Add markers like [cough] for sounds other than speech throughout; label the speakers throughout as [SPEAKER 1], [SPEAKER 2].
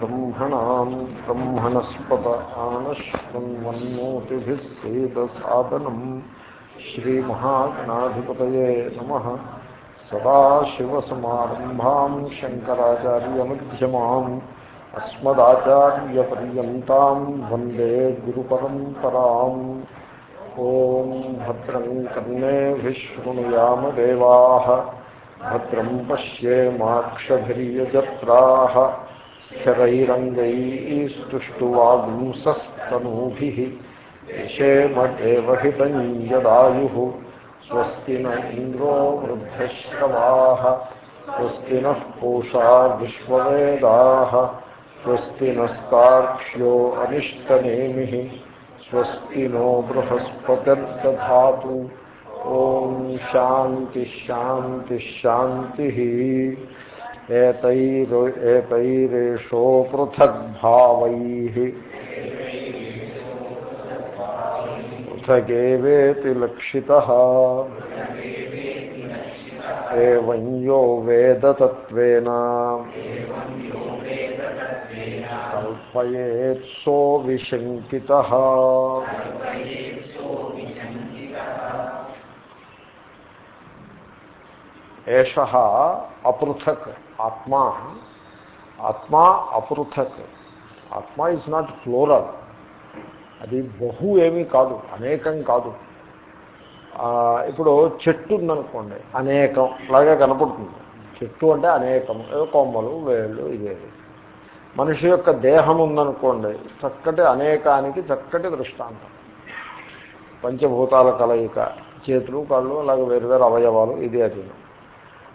[SPEAKER 1] ब्रह्मणाम् ब्रह्मणस्पत आनश्वन्वन्नोतिभिः सेदसादनम् श्रीमहागणाधिपतये नमः। सदाशिवसमारम्भाम् शङ्कराचार्यमध्यमाम् अस्मदाचार्यपर्यन्ताम् वंदे गुरुपरम्पराम् ॐ भद्रम् कर्णेभिः शृणुयामदेवाः भद्रं पश्येमाक्षभिर्यजत्राः शरैरङ्गैस्तुष्टुवागुंसस्तनूभिः शेमदेवहितं यदायुः स्वस्ति न इन्द्रो वृद्धश्रवाः स्वस्ति नः पूषा विश्ववेदाः स्वस्ति नस्तार्क्ष्यो अनिष्टनेमिः स्वस्ति नो बृहस्पतिर्दधातु ॐ शान्तिः शान्तिः शान्तिः ఏతైరేషో పృథగ్భావై పృథగేవేతి లక్షిత ఏం యో వేదతత్వేన కల్పయేత్సో విశంకిత ఏష అపృథక్ ఆత్మా. ఆత్మా అపృథక్. ఆత్మ ఈజ్ నాట్ ఫ్లోరల్ అది బహు ఏమీ కాదు అనేకం కాదు. ఇప్పుడు చెట్టు ఉందనుకోండి అనేకం లాగా కనపడుతుంది. చెట్టు అంటే అనేకం కొమ్మలు వేళ్ళు ఇవేవి మనిషి యొక్క దేహం ఉందనుకోండి చక్కటి అనేకానికి చక్కటి దృష్టాంతం. పంచభూతాల కలయిక చేతులు కాళ్ళు అలాగే వేరు వేరు అవయవాలు ఇది అది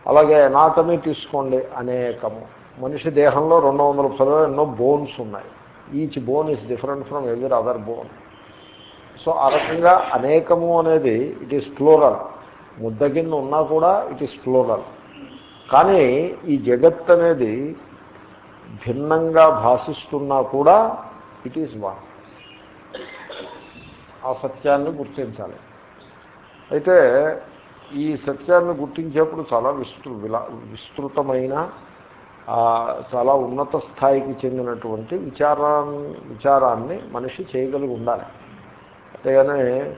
[SPEAKER 1] అలాగే ఎనాటమీ తీసుకోండి అనేకము మనిషి దేహంలో రెండు వందల పదో ఎన్నో బోన్స్ ఉన్నాయి. Each bone is different from every other bone so ఆ రకంగా అనేకము అనేది ఇట్ ఈస్ ఫ్లోరల్ ముద్ద కింద ఉన్నా కూడా ఇట్ ఈస్ ఫ్లోరల్ కానీ ఈ జగత్ అనేది భిన్నంగా భాషిస్తున్నా కూడా ఇట్ ఈస్ వన్ ఆ సత్యాన్ని గుర్తించాలి. అయితే ఈ సత్యాన్ని గుర్తించేప్పుడు చాలా విస్తృ విస్తృతమైన చాలా ఉన్నత స్థాయికి చెందినటువంటి విచారాన్ని విచారాన్ని మనిషి చేయగలిగి ఉండాలి. అంతేగానే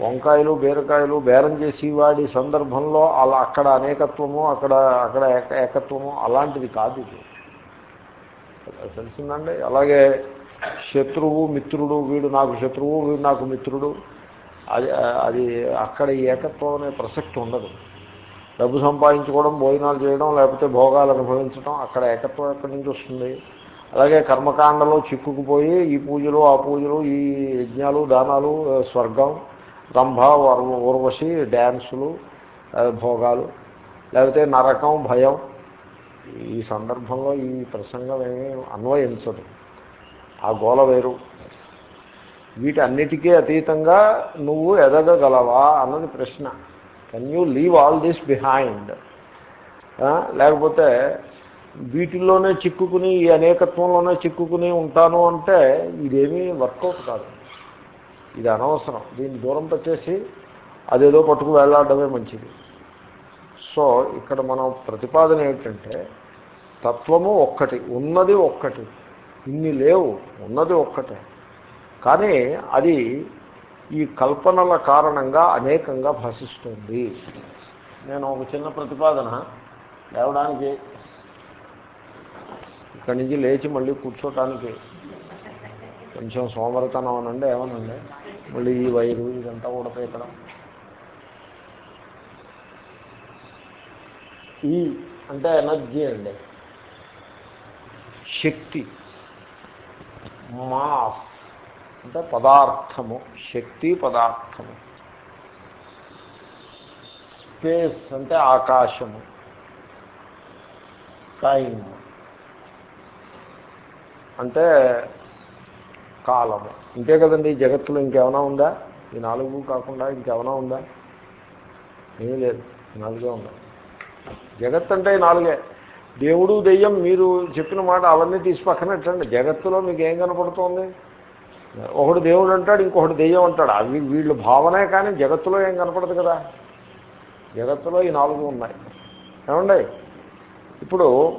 [SPEAKER 1] వంకాయలు బీరకాయలు బేరం చేసి వాడి సందర్భంలో అలా అక్కడ అనేకత్వము అక్కడ అక్కడ ఏకత్వము అలాంటిది కాదు ఇది. తెలిసిందండి? అలాగే శత్రువు మిత్రుడు వీడు నాకు శత్రువు వీడు నాకు మిత్రుడు అది అది అక్కడ ఏకత్వం అనే ప్రసక్తి ఉండదు. డబ్బు సంపాదించుకోవడం భోజనాలు చేయడం లేకపోతే భోగాలు అనుభవించడం అక్కడ ఏకత్వం ఎక్కడి నుంచి వస్తుంది? అలాగే కర్మకాండలో చిక్కుకుపోయి ఈ పూజలు ఆ పూజలు ఈ యజ్ఞాలు దానాలు స్వర్గం రంభ ఊర్వశి డ్యాన్సులు భోగాలు లేకపోతే నరకం భయం. ఈ సందర్భంలో ఈ ప్రసంగం ఏమీ అన్వయించదు. ఆ గోల వేరు. వీటన్నిటికీ అతీతంగా నువ్వు ఎదగగలవా అన్నది ప్రశ్న. Can you leave all this behind లేకపోతే వీటిల్లోనే చిక్కుకుని ఈ అనేకత్వంలోనే చిక్కుకుని ఉంటాను అంటే ఇదేమీ వర్కౌట్ కాదు. ఇది అనవసరం. దీన్ని దూరం పెట్టేసి అదేదో పట్టుకు వెళ్ళాడమే మంచిది. సో ఇక్కడ మనం ప్రతిపాదన ఏమిటంటే తత్వము ఒక్కటి ఉన్నది ఒక్కటి. ఇన్ని లేవు ఉన్నది ఒక్కటే. కానీ అది ఈ కల్పనల కారణంగా అనేకంగా భాషిస్తుంది. నేను ఒక చిన్న ప్రతిపాదన. లేవడానికి ఇక్కడి నుంచి లేచి మళ్ళీ కూర్చోటానికి కొంచెం సోమరతనం అనండి ఏమనండి? మళ్ళీ ఈ వైరు ఇదంతా కూడా ఈ అంటే ఎనర్జీ అండి. శక్తి. మాస్. అంటే పదార్థము శక్తి పదార్థము. స్పేస్ అంటే ఆకాశము. టైం అంటే కాలము. ఇంతే కదండి జగత్తులో ఇంకేమైనా ఉందా? ఈ నాలుగు కాకుండా ఇంకేమైనా ఉందా? ఏమీ లేదు నాలుగే ఉందా జగత్ అంటే నాలుగే. దేవుడు దెయ్యం మీరు చెప్పిన మాట అవన్నీ తీసి పక్కనట్టండి జగత్తులో మీకు ఏం కనపడుతోంది? ఒకడు దేవుడు అంటాడు ఇంకొకటి దెయ్యం అంటాడు. అవి వీళ్ళు భావనే కానీ జగత్తులో ఏం కనపడదు కదా. జగత్తులో ఈ నాలుగు ఉన్నాయి. ఏమండి? ఇప్పుడు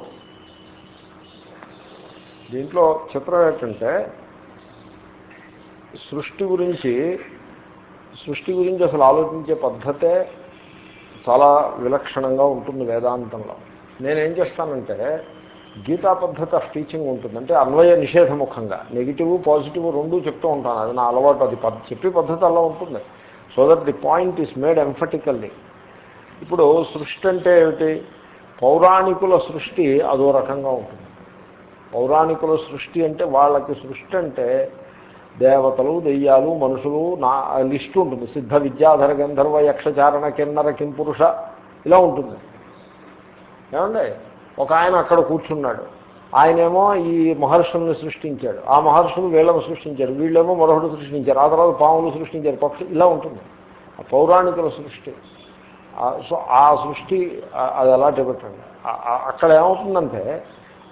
[SPEAKER 1] దీంట్లో చిత్రం ఏంటంటే సృష్టి గురించి సృష్టి గురించి అసలు ఆలోచించే పద్ధతే చాలా విలక్షణంగా ఉంటుంది వేదాంతంలో. నేనేం చేస్తానంటే గీతా పద్ధతి ఆఫ్ టీచింగ్ ఉంటుంది అంటే అన్వయ నిషేధముఖంగా నెగిటివ్ పాజిటివ్ రెండూ చెప్తూ ఉంటాను. అది నా అలవాటు. అది చెప్పే పద్ధతి అలా ఉంటుంది. So that the point is made emphatically ఇప్పుడు సృష్టి అంటే ఏమిటి? పౌరాణికుల సృష్టి అదో రకంగా ఉంటుంది. పౌరాణికుల సృష్టి అంటే వాళ్ళకి సృష్టి అంటే దేవతలు దెయ్యాలు మనుషులు నా లిస్టు ఉంటుంది. సిద్ధ విద్యాధర గంధర్వ యక్షచారణ కిన్నర కింపురుష ఇలా ఉంటుంది. ఏమండి? ఒక ఆయన అక్కడ కూర్చున్నాడు. ఆయనేమో ఈ మహర్షుల్ని సృష్టించాడు. ఆ మహర్షులు వీళ్ళని సృష్టించారు. వీళ్ళేమో మరొకటి సృష్టించారు. ఆ తర్వాత పాములు సృష్టించారు. పక్షులు ఇలా ఉంటుంది. ఆ పౌరాణికుల సృష్టి. సో ఆ సృష్టి అది అలాంటి పెట్టండి అక్కడ ఏమవుతుందంటే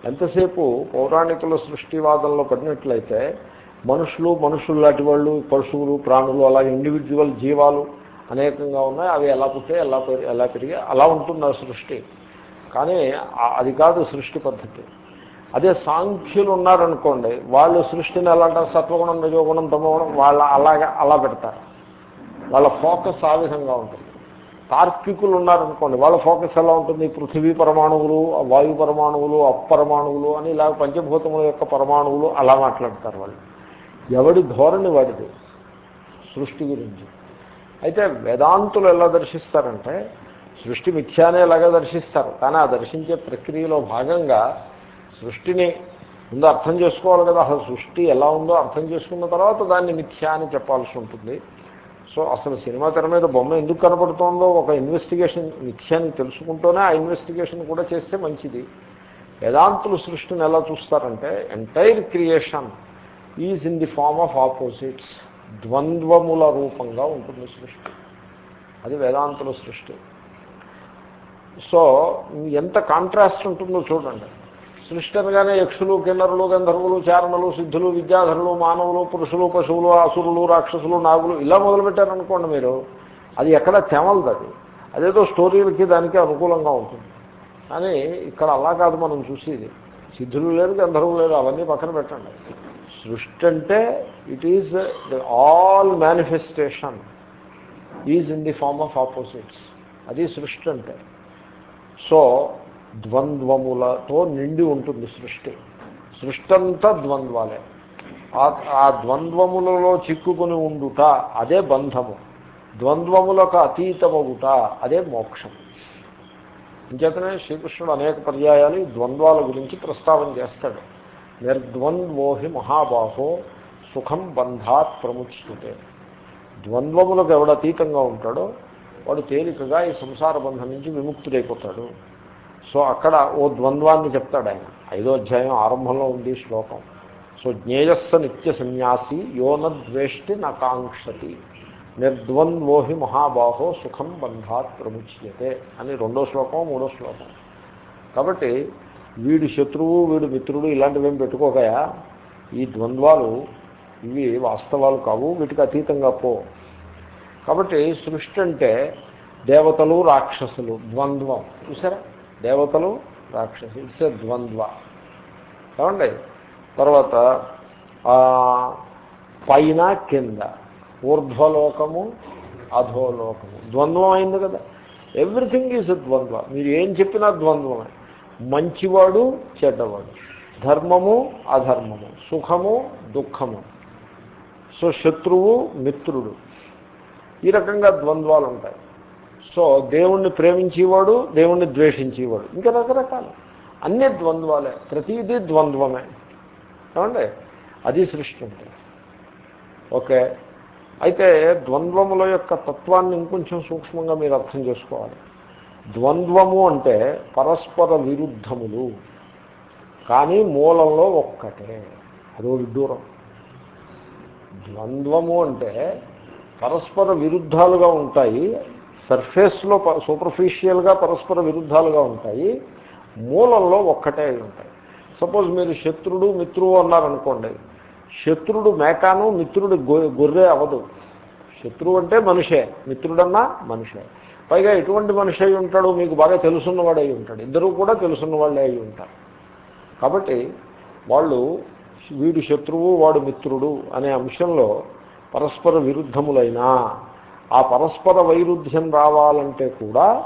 [SPEAKER 1] ఎంతసేపు పౌరాణికుల సృష్టివాదంలో పడినట్లయితే మనుషులు మనుషులు లాంటి వాళ్ళు పశువులు ప్రాణులు అలాగే ఇండివిజువల్ జీవాలు అనేకంగా ఉన్నాయి. అవి ఎలా పుట్టాయి ఎలా ఎలా పెరిగి అలా ఉంటుంది ఆ సృష్టి. కానీ అది కాదు సృష్టి పద్ధతి. అదే సాంఖ్యులు ఉన్నారనుకోండి వాళ్ళు సృష్టిని ఎలా అంటారు? సత్వగుణం రజోగుణం తమోగుణం వాళ్ళ అలాగే అలా పెడతారు. వాళ్ళ ఫోకస్ ఆ విధంగా ఉంటుంది. తార్కికులు ఉన్నారనుకోండి వాళ్ళ ఫోకస్ ఎలా ఉంటుంది? పృథివీ పరమాణువులు వాయు పరమాణువులు అపరమాణువులు అని ఇలా పంచభూతముల యొక్క పరమాణువులు అలా మాట్లాడతారు వాళ్ళు. ఎవడి ధోరణి వాడిది? సృష్టి గురించి. అయితే వేదాంతులు ఎలా దర్శిస్తారంటే సృష్టి మిథ్యానే ఎలాగా దర్శిస్తారు. కానీ ఆ దర్శించే ప్రక్రియలో భాగంగా సృష్టిని ముందు అర్థం చేసుకోవాలి కదా. అసలు సృష్టి ఎలా ఉందో అర్థం చేసుకున్న తర్వాత దాన్ని మిథ్యా అని చెప్పాల్సి ఉంటుంది. సో అసలు సినిమా తెర మీద బొమ్మ ఎందుకు కనపడుతోందో ఒక ఇన్వెస్టిగేషన్ మిథ్యాన్ని తెలుసుకుంటూనే ఆ ఇన్వెస్టిగేషన్ కూడా చేస్తే మంచిది. వేదాంతులు సృష్టిని ఎలా చూస్తారంటే entire creation is in the form of opposites ద్వంద్వముల రూపంగా ఉంటుంది సృష్టి. అది వేదాంతుల సృష్టి. సో ఎంత కాంట్రాస్ట్ ఉంటుందో చూడండి. సృష్టి అనగానే యక్షులు కిన్నరులు గంధర్వులు చారణలు సిద్ధులు విద్యాధరులు మానవులు పురుషులు పశువులు అసురులు రాక్షసులు నాగులు ఇలా మొదలుపెట్టారనుకోండి మీరు. అది ఎక్కడ తెమలదు అది. అదేదో స్టోరీలకి దానికి అనుకూలంగా ఉంటుంది. కానీ ఇక్కడ అలా కాదు మనం చూసేది. సిద్ధులు లేదు గంధర్వులు లేదు అవన్నీ పక్కన పెట్టండి. సృష్టి అంటే it is all manifestation is in the form of opposites అది సృష్టి అంటే. సో ద్వంద్వములతో నిండి ఉంటుంది సృష్టి. సృష్టి అంతా ద్వంద్వాలే. ఆ ద్వంద్వములలో చిక్కుకుని ఉండుట అదే బంధము. ద్వంద్వములకు అతీతమగుట అదే మోక్షం అంచేతనే శ్రీకృష్ణుడు అనేక పర్యాయాలు ద్వంద్వాల గురించి ప్రస్తావన చేస్తాడు. నిర్ద్వంద్వోహి మహాబాహో సుఖం బంధాత్ ప్రముచ్యతే. ద్వంద్వములకు ఎవడు అతీతంగా ఉంటాడో వాడు తేలికగా ఈ సంసార బంధం నుంచి విముక్తుడైపోతాడు. సో అక్కడ ఓ ద్వంద్వాన్ని చెప్తాడు ఆయన. ఐదో అధ్యాయం ఆరంభంలో ఉంది శ్లోకం. సో జ్ఞేయస్స నిత్య సన్యాసి యోనద్వేష్టి నకాంక్షతి నిర్ద్వంద్వోహి మహాబాహో సుఖం బంధాత్ ప్రముచ్యతే అని రెండో శ్లోకం మూడో శ్లోకం కాబట్టి వీడు శత్రువు వీడు మిత్రుడు ఇలాంటివి ఏం పెట్టుకోకయా? ఈ ద్వంద్వాలు ఇవి వాస్తవాలు కావు. వీటికి అతీతంగా పో. కాబట్టి సృష్టి అంటే దేవతలు రాక్షసులు ద్వంద్వం. చూసారా? దేవతలు రాక్షసులు ఇట్స్ ఎ ద్వంద్వ. ఏమండి? తర్వాత పైన కింద. ఊర్ధ్వలోకము అధోలోకము. ద్వంద్వం అయింది కదా. ఎవ్రీథింగ్ ఈజ్ ద్వంద్వ. మీరు ఏం చెప్పినా ద్వంద్వమే. మంచివాడు చెడ్డవాడు. ధర్మము అధర్మము. సుఖము దుఃఖము. సో శత్రువు మిత్రుడు. ఈ రకంగా ద్వంద్వాలు ఉంటాయి సో దేవుణ్ణి ప్రేమించేవాడు దేవుణ్ణి ద్వేషించేవాడు. ఇంకా రకరకాలు. అన్ని ద్వంద్వాలే. ప్రతిదీ ద్వంద్వమే. ఏమండి? అది సృష్టి ఉంటుంది ఓకే. అయితే ద్వంద్వముల యొక్క తత్వాన్ని ఇంకొంచెం సూక్ష్మంగా మీరు అర్థం చేసుకోవాలి. ద్వంద్వము అంటే పరస్పర విరుద్ధములు. కానీ మూలంలో ఒక్కటే. అదో విడ్డూరం. ద్వంద్వము అంటే పరస్పర విరుద్ధాలుగా ఉంటాయి సర్ఫేస్లో సూపర్ఫిషియల్గా పరస్పర విరుద్ధాలుగా ఉంటాయి మూలంలో ఒక్కటే ఉంటాయి. సపోజ్ మీరు శత్రుడు మిత్రువు అన్నారనుకోండి శత్రుడు మేకాను మిత్రుడు గొర్రె అవదు శత్రువు అంటే మనిషే మిత్రుడన్నా మనిషే. పైగా ఎటువంటి మనిషి అయి ఉంటాడు? మీకు బాగా తెలుసున్నవాడు అయి ఉంటాడు. ఇద్దరు కూడా తెలుసున్న వాళ్ళే అయి ఉంటారు. కాబట్టి వాళ్ళు వీడు శత్రువు వాడు మిత్రుడు అనే అంశంలో పరస్పర విరుద్ధములైనా ఆ పరస్పర వైరుధ్యం రావాలంటే కూడా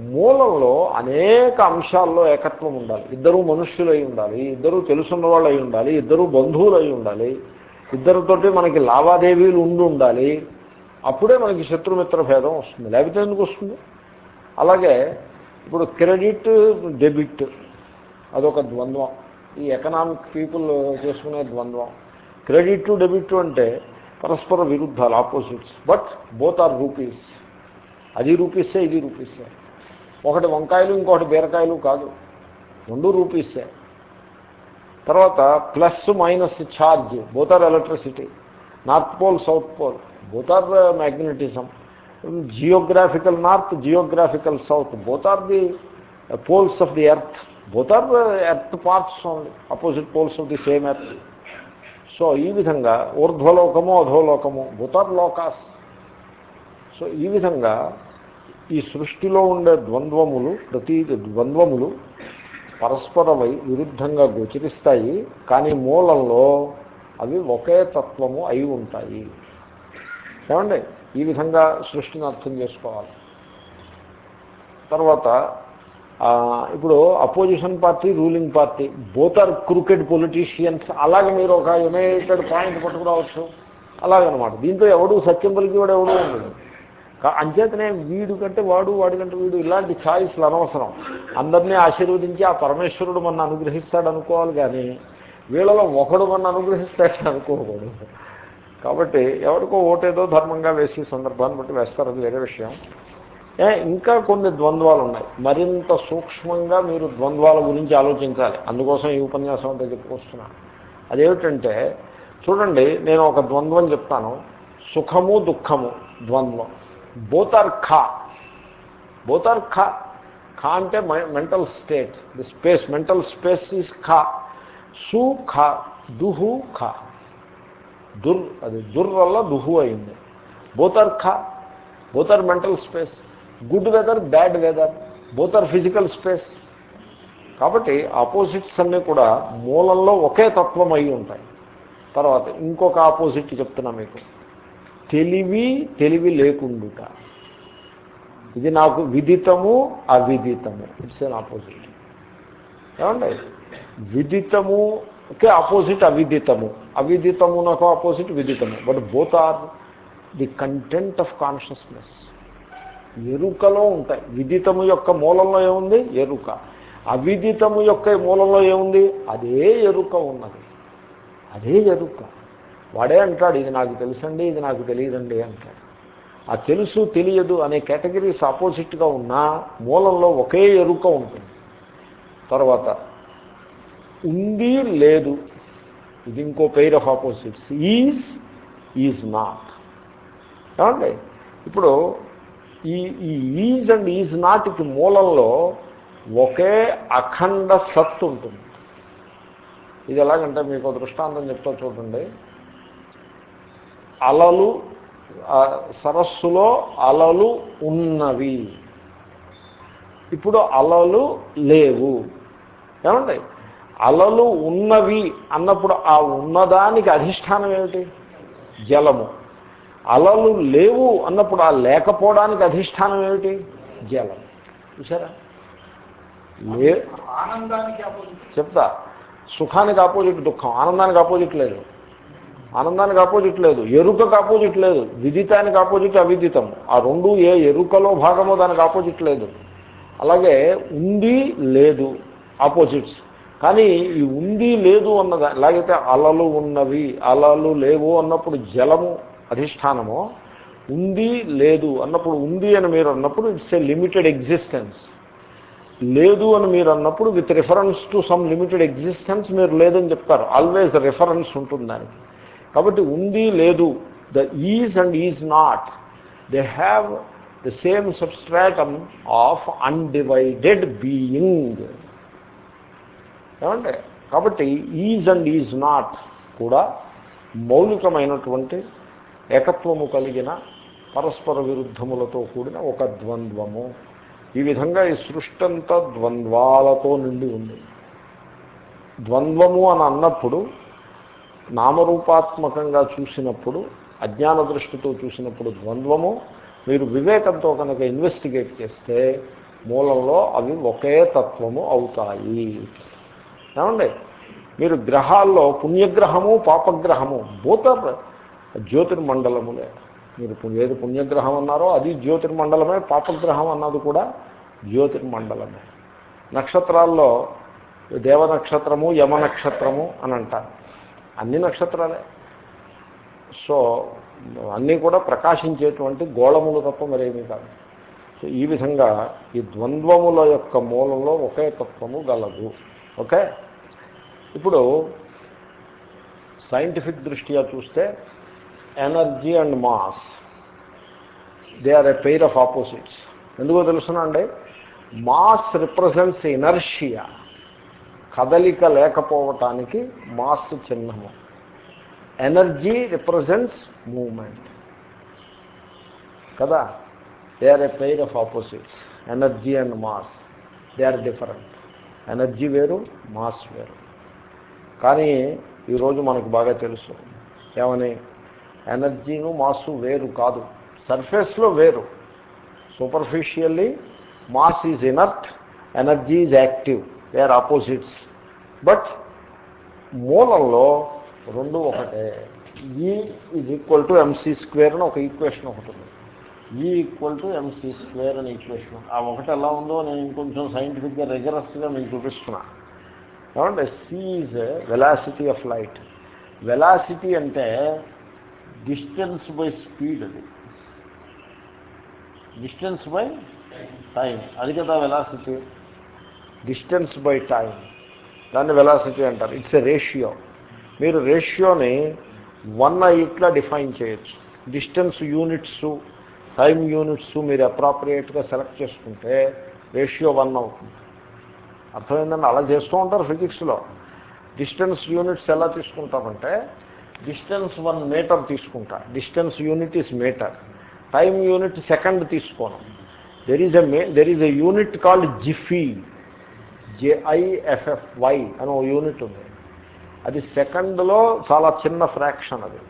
[SPEAKER 1] మూలంలో అనేక అంశాల్లో ఏకత్వం ఉండాలి. ఇద్దరు మనుష్యులై ఉండాలి ఇద్దరు తెలుసున్న వాళ్ళు అయి ఉండాలి ఇద్దరు బంధువులు అయి ఉండాలి ఇద్దరితోటి మనకి లావాదేవీలు ఉండి ఉండాలి. అప్పుడే మనకి శత్రుమిత్ర భేదం వస్తుంది. లేకపోతే ఎందుకు వస్తుంది? అలాగే ఇప్పుడు క్రెడిట్ డెబిట్ అదొక ద్వంద్వం. ఈ ఎకనామిక్ పీపుల్ చేసుకునే ద్వంద్వం. క్రెడిట్ డెబిట్ అంటే పరస్పర విరుద్ధాలు opposites but both are rupees అది రూపీసే ఇది రూపీసే. ఒకటి వంకాయలు ఇంకొకటి బీరకాయలు కాదు. రెండు రూపీసే. తర్వాత plus minus charge both are electricity north pole south pole both are magnetism geographical north geographical south both are the poles of the earth both are earth parts only opposite poles of the same earth so ఈ విధంగా ఊర్ధ్వలోకము అధోలోకము భూతర్లోకాస్. So ఈ విధంగా ఈ సృష్టిలో ఉండే ద్వంద్వములు ప్రతి ద్వంద్వములు పరస్పరమై విరుద్ధంగా గోచరిస్తాయి కానీ మూలంలో అవి ఒకే తత్వము అయి ఉంటాయి. ఏమండి? ఈ విధంగా సృష్టిని అర్థం చేసుకోవాలి. తర్వాత ఇప్పుడు opposition party ruling party both are cricket politicians అలాగే మీరు ఒక యునైటెడ్ పాయింట్ పట్టుకురావచ్చు. అలాగనమాట. దీంతో ఎవడు సత్యం పలికి వాడు ఎవడు ఉండదు అంచేతనే వీడు కంటే వాడు వాడి కంటే వీడు ఇలాంటి ఛాయిస్లు అనవసరం. అందరినీ ఆశీర్వదించి ఆ పరమేశ్వరుడు మన అనుగ్రహిస్తాడు అనుకోవాలి కానీ వీళ్ళలో ఒకడు మన అనుగ్రహిస్తాడు అనుకోకూడదు. కాబట్టి ఎవరికో ఓటేదో ధర్మంగా వేసే సందర్భాన్ని బట్టి వేస్తారు. అది వేరే విషయం. ఇంకా కొన్ని ద్వంద్వాలు ఉన్నాయి మరింత సూక్ష్మంగా మీరు ద్వంద్వాల గురించి ఆలోచించాలి. అందుకోసం ఈ ఉపన్యాసం అంతా చెప్పుకొస్తున్నాను అదేమిటంటే చూడండి నేను ఒక ద్వంద్వం చెప్తాను. సుఖము దుఃఖము ద్వంద్వం. బోతర్ ఖా బోతర్ ఖా ఖా అంటే mental state the space mental space is ఖా. సు ఖా. దుహు ఖా. దుర్ అది దుర్ వల్ల దుహు అయింది. బోతర్ ఖా both are mental space good weather bad weather both are physical space. కాబట్టి ఆపోజిట్స్ అన్నీ కూడా మూలంలో ఒకే తత్వం అయి ఉంటాయి. తర్వాత ఇంకొక ఆపోజిట్ చెప్తున్నా మీకు. తెలివి తెలివి లేకుండుట. ఇది నాకు విదితము అవిదితము. ఇట్స్ ఎన్ ఆపోజిట్ ఏమండి? విదితముకే ఆపోజిట్ అవిదితము. అవిదితము నాకు opposite విదితము. But both are the content of consciousness ఎరుకలో ఉంటాయి. విదితము యొక్క మూలంలో ఏముంది? ఎరుక. అవిదితము యొక్క మూలంలో ఏముంది? అదే ఎరుక ఉన్నది. అదే ఎరుక. వాడే అంటాడు ఇది నాకు తెలుసండి ఇది నాకు తెలియదండి అంటాడు. ఆ తెలుసు తెలియదు అనే కేటగిరీస్ ఆపోజిట్గా ఉన్నా మూలంలో ఒకే ఎరుక ఉంటుంది. తర్వాత ఉంది లేదు. ఇది ఇంకో pair of opposites is is not ఏమండి? ఇప్పుడు ఈ ఈ ఈజ్ అండ్ ఈజ్ నాటికి మూలంలో ఒకే అఖండ సత్ ఉంటుంది. ఇది ఎలాగంటే మీకు దృష్టాంతం చెప్తా చూడండి. అలలు సరస్సులో అలలు ఉన్నవి. ఇప్పుడు అలలు లేవు. ఏమండి? అలలు ఉన్నవి అన్నప్పుడు ఆ ఉన్నదానికి అధిష్టానం ఏమిటి? జలము. అలలు లేవు అన్నప్పుడు ఆ లేకపోవడానికి అధిష్టానం ఏమిటి? జలం. చూసారా లే చెప్తా. సుఖానికి ఆపోజిట్ దుఃఖం. ఆనందానికి ఆపోజిట్ లేదు. ఆనందానికి ఆపోజిట్ లేదు. ఎరుకకు ఆపోజిట్ లేదు. విదితానికి ఆపోజిట్ అవిదితం. ఆ రెండు ఏ ఎరుకలో భాగమో దానికి ఆపోజిట్ లేదు. అలాగే ఉంది లేదు ఆపోజిట్స్ కానీ ఈ ఉంది లేదు అన్నదా ఎలాగైతే అలలు ఉన్నవి. అలలు లేవు అన్నప్పుడు జలము అధిష్టానమో ఉంది లేదు అన్నప్పుడు ఉంది అని మీరు అన్నప్పుడు ఇట్స్ ఏ లిమిటెడ్ ఎగ్జిస్టెన్స్. లేదు అని మీరు అన్నప్పుడు with reference to some limited existence మీరు లేదని చెప్తారు. ఆల్వేస్ రిఫరెన్స్ ఉంటుంది దానికి. కాబట్టి ఉంది లేదు the is and is not. They have the same substratum of undivided being. ఏమంటే కాబట్టి ఈజ్ అండ్ ఈజ్ నాట్ కూడా మౌలికమైనటువంటి ఏకత్వము కలిగిన పరస్పర విరుద్ధములతో కూడిన ఒక ద్వంద్వము. ఈ విధంగా ఈ సృష్టి అంతా ద్వంద్వాలతో నిండి ఉంది. ద్వంద్వము అని అన్నప్పుడు నామరూపాత్మకంగా చూసినప్పుడు అజ్ఞాన దృష్టితో చూసినప్పుడు ద్వంద్వము మీరు వివేకంతో కనుక ఇన్వెస్టిగేట్ చేస్తే మూలంలో అవి ఒకే తత్వము అవుతాయి. ఏమండి? మీరు గ్రహాల్లో పుణ్యగ్రహము పాపగ్రహము భూత జ్యోతిర్మండలములే. మీరు ఏది పుణ్యగ్రహం అన్నారో అది జ్యోతిర్మండలమే పాపగ్రహం అన్నది కూడా జ్యోతిర్మండలమే. నక్షత్రాల్లో దేవ నక్షత్రము యమ నక్షత్రము అని అంటారు అన్ని నక్షత్రాలే. సో అన్నీ కూడా ప్రకాశించేటువంటి గోళములు తప్ప మరేమీ కాదు. సో ఈ విధంగా ఈ ద్వంద్వముల యొక్క మూలంలో ఒకే తత్వము గలదు. ఓకే? ఇప్పుడు సైంటిఫిక్ దృష్ట్యా చూస్తే energy and mass. They are a pair of opposites. ఎందుకో తెలుసునండి మాస్ రిప్రజెంట్స్ ఇనర్షియా. కదలిక లేకపోవటానికి మాస్ చిహ్నము. Energy represents movement. కదా? They are a pair of opposites. Energy and mass. They are different. Energy వేరు mass వేరు. కానీ ఈరోజు మనకు బాగా తెలుసు. ఏమని? ఎనర్జీను మాసు వేరు కాదు. సర్ఫేస్లో వేరు. Superficially mass is inert energy is active. They are opposites. But మూలంలో రెండు ఒకటే. E is equal to MC square అని ఒక ఈక్వేషన్ ఒకటి ఉంది. E equal to MC square అని ఈక్వేషన్ ఆ ఒకటి ఎలా ఉందో నేను ఇంకొంచెం సైంటిఫిక్గా రెగరస్గా మీకు చూపిస్తున్నా. ఏమంటే C is velocity of light velocity అంటే డిస్టెన్స్ బై స్పీడ్ అది. Distance by time. అది కదా వెలాసిటీ. Distance by time. దాన్ని వెలాసిటీ అంటారు. ఇట్స్ ఎ రేషియో మీరు రేషియోని వన్ ఇట్లా డిఫైన్ చేయొచ్చు. డిస్టెన్స్ యూనిట్స్ టైం యూనిట్స్ మీరు అప్రాప్రియేట్గా సెలెక్ట్ చేసుకుంటే రేషియో వన్ అవుతుంది. అర్థమైందండి? అలా చేస్తూ ఉంటారు ఫిజిక్స్లో. డిస్టెన్స్ యూనిట్స్ ఎలా తీసుకుంటారంటే డిస్టెన్స్ వన్ మీటర్ తీసుకుంటా. Distance unit is metre. Time unit second తీసుకోను. There is a there is a unit called jiffy J I F F Y అని ఓ యూనిట్ ఉంది. అది సెకండ్లో చాలా చిన్న ఫ్రాక్షన్ అది.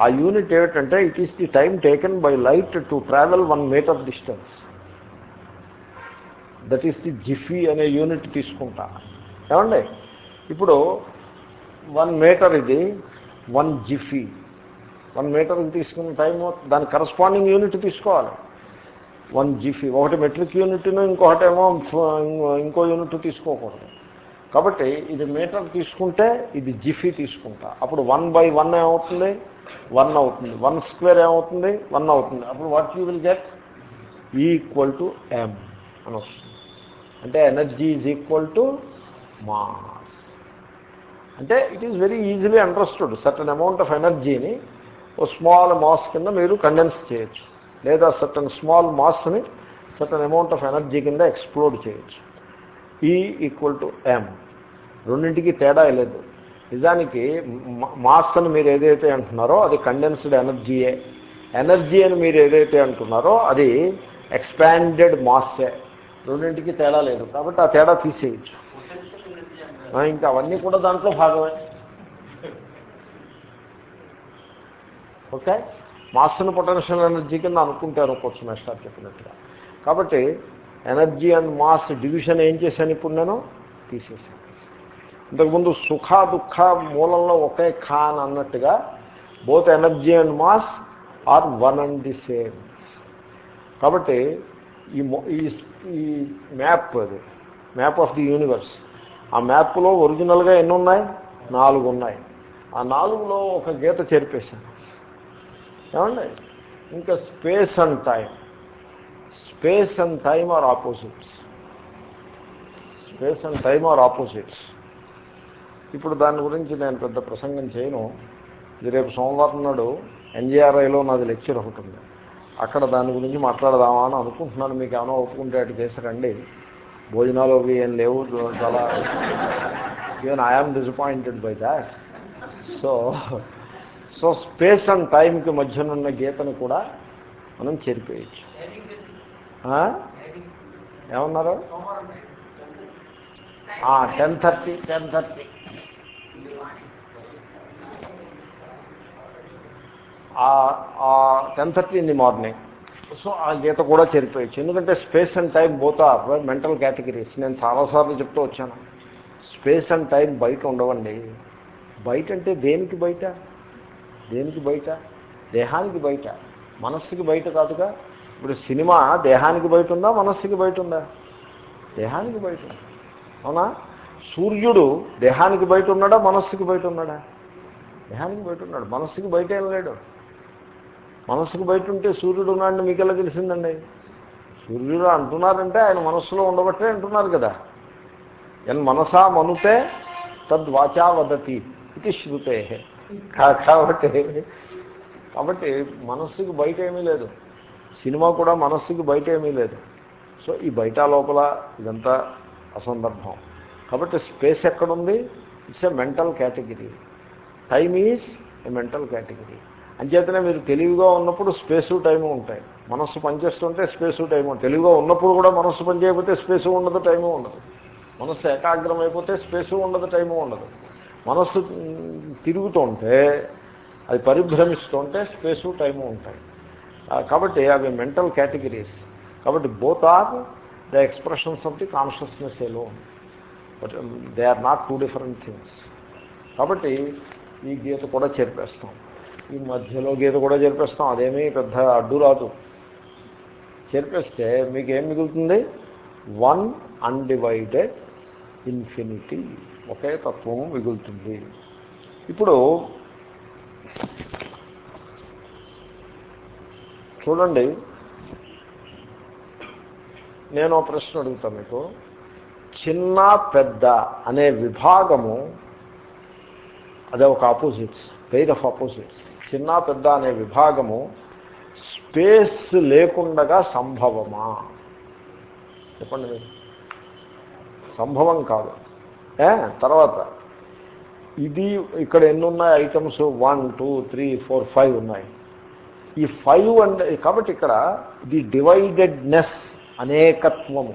[SPEAKER 1] ఆ యూనిట్ ఏమిటంటే it is the time taken by light to travel one metre distance that is the jiffy అనే యూనిట్ తీసుకుంటా. ఏమండి? ఇప్పుడు వన్ మీటర్ ఇది. One jiffy. వన్ మీటర్కి తీసుకున్న టైం దాని కరస్పాండింగ్ యూనిట్ తీసుకోవాలి. One jiffy. ఒకటి మెట్రిక్ యూనిట్ను ఇంకొకటేమో ఇంకో యూనిట్ తీసుకోకూడదు. కాబట్టి ఇది మీటర్ తీసుకుంటే ఇది జిఫీ తీసుకుంటా. అప్పుడు వన్ బై వన్ ఏమవుతుంది? వన్ అవుతుంది. వన్ స్క్వేర్ ఏమవుతుంది? వన్ అవుతుంది. అప్పుడు what you will get equal to M అని వస్తుంది. అంటే energy is equal to mass అంటే it is very easily understood certain amount of ఎనర్జీని ఓ స్మాల్ మాస్ కింద మీరు కండెన్స్ చేయొచ్చు. లేదా సర్టన్ స్మాల్ మాస్ని సర్టన్ అమౌంట్ ఆఫ్ ఎనర్జీ కింద ఎక్స్ప్లోడ్ చేయొచ్చు. ఈ ఈక్వల్ టు ఎం రెండింటికి తేడా లేదు. నిజానికి మాస్ అని మీరు ఏదైతే అంటున్నారో అది కండెన్స్డ్ ఎనర్జీయే ఎనర్జీ అని మీరు ఏదైతే అంటున్నారో అది ఎక్స్పాండెడ్ మాస్సే రెండింటికి తేడా లేదు. కాబట్టి ఆ తేడా తీసేయచ్చు. ఇంకా అవన్నీ కూడా దాంట్లో భాగమే. ఓకే? మాస్ను పొటెన్షియల్ ఎనర్జీ కింద అనుకుంటారు కొంచెం మెస్టార్ చెప్పినట్టుగా. కాబట్టి ఎనర్జీ అండ్ మాస్ డివిజన్ ఏం చేశాను ఇప్పుడు నేను? తీసేసాను ఇంతకుముందు సుఖ దుఃఖ మూలంలో ఒకే ఖా అని అన్నట్టుగా both energy and mass are one and the same. కాబట్టి ఈ ఈ మ్యాప్ అది మ్యాప్ ఆఫ్ ది యూనివర్స్. ఆ మ్యాప్లో ఒరిజినల్గా ఎన్ని ఉన్నాయి నాలుగు ఉన్నాయి ఆ నాలుగులో ఒక గీత చేర్పేశాను ఏమండి? ఇంకా space and time space and time are opposites. Space and time are opposites. ఇప్పుడు దాని గురించి నేను పెద్ద ప్రసంగం చేయను. ఇది రేపు సోమవారం నాడు ఎన్జీఆర్ఐలో నాది లెక్చర్ ఒకటి ఉంది. అక్కడ దాని గురించి మాట్లాడదామా అని అనుకుంటున్నాను. మీకు ఏమైనా ఒప్పుకుంటే అటు చేశారండి భోజనాలు అవి ఏం లేవు చాలా even I'm disappointed by that so so space and టైంకి మధ్యన ఉన్న గీతను కూడా మనం చేరిపోయచ్చు. ఏమన్నారు? Ten thirty ten thirty ten thirty in the morning so ఆ గీత కూడా చెరిపోయచ్చు. ఎందుకంటే space and time both are mental categories. నేను చాలాసార్లు చెప్తూ వచ్చాను. స్పేస్ అండ్ టైం బయట ఉండవండి. బయట అంటే దేనికి బయట? దేనికి బయట? దేహానికి బయట. మనస్సుకి బయట కాదుగా. ఇప్పుడు సినిమా దేహానికి బయట ఉందా? మనస్సుకి బయట ఉందా? దేహానికి బయట అవునా? సూర్యుడు దేహానికి బయట ఉన్నాడా? మనస్సుకి బయట ఉన్నాడా? దేహానికి బయట ఉన్నాడు. మనస్సుకి బయట ఏం లేడు. మనస్సుకు బయట ఉంటే సూర్యుడు ఉన్నాడని మీకు ఎలా తెలిసిందండి? సూర్యుడు అంటున్నారంటే ఆయన మనస్సులో ఉండబట్టే అంటున్నారు కదా. ఎన్ మనసా మనుతే తద్వాచా వదతి ఇది శృతే. కాబట్టి కాబట్టి మనస్సుకి బయట ఏమీ లేదు. సినిమా కూడా మనస్సుకి బయట ఏమీ లేదు. సో ఈ బయట లోపల ఇదంతా అసందర్భం. కాబట్టి స్పేస్ ఎక్కడుంది? It's a mental category. Time is a mental category. అంచేతనే మీరు తెలివిగా ఉన్నప్పుడు స్పేసు టైము ఉంటాయి. మనస్సు పనిచేస్తుంటే స్పేసు టైము తెలివిగా ఉన్నప్పుడు కూడా మనస్సు పనిచేయకపోతే స్పేసు ఉండదు టైము ఉండదు. మనస్సు ఏకాగ్రం అయిపోతే స్పేసు ఉండదు టైము ఉండదు. మనస్సు తిరుగుతుంటే అది పరిభ్రమిస్తుంటే స్పేసు టైము ఉంటాయి. కాబట్టి అవి మెంటల్ కేటగిరీస్. కాబట్టి both are the expressions of the consciousness ఏలో but they are not two different things. కాబట్టి ఈ గీత కూడా చేర్పేస్తాం ఈ మధ్యలో గీత కూడా చేర్పేస్తాం అదేమీ పెద్ద అడ్డు రాదు. చేర్పేస్తే మీకు ఏం మిగులుతుంది? One undivided infinity. ఒకే తత్వము మిగులుతుంది. ఇప్పుడు చూడండి. నేను ప్రశ్న అడుగుతాను మీకు. చిన్న పెద్ద అనే విభాగము అదే ఒక ఆపోజిట్స్ పెయిర్ ఆఫ్ ఆపోజిట్స్ చిన్న పెద్ద అనే విభాగము స్పేస్ లేకుండగా సంభవమా? చెప్పండి మీరు. సంభవం కాదు. ఏ? తర్వాత ఇది ఇక్కడ ఎన్ని ఉన్నాయి items? One two three four five ఉన్నాయి. ఈ ఫైవ్ అంటే కాబట్టి ఇక్కడ ది డివైడెడ్నెస్ అనేకత్వము.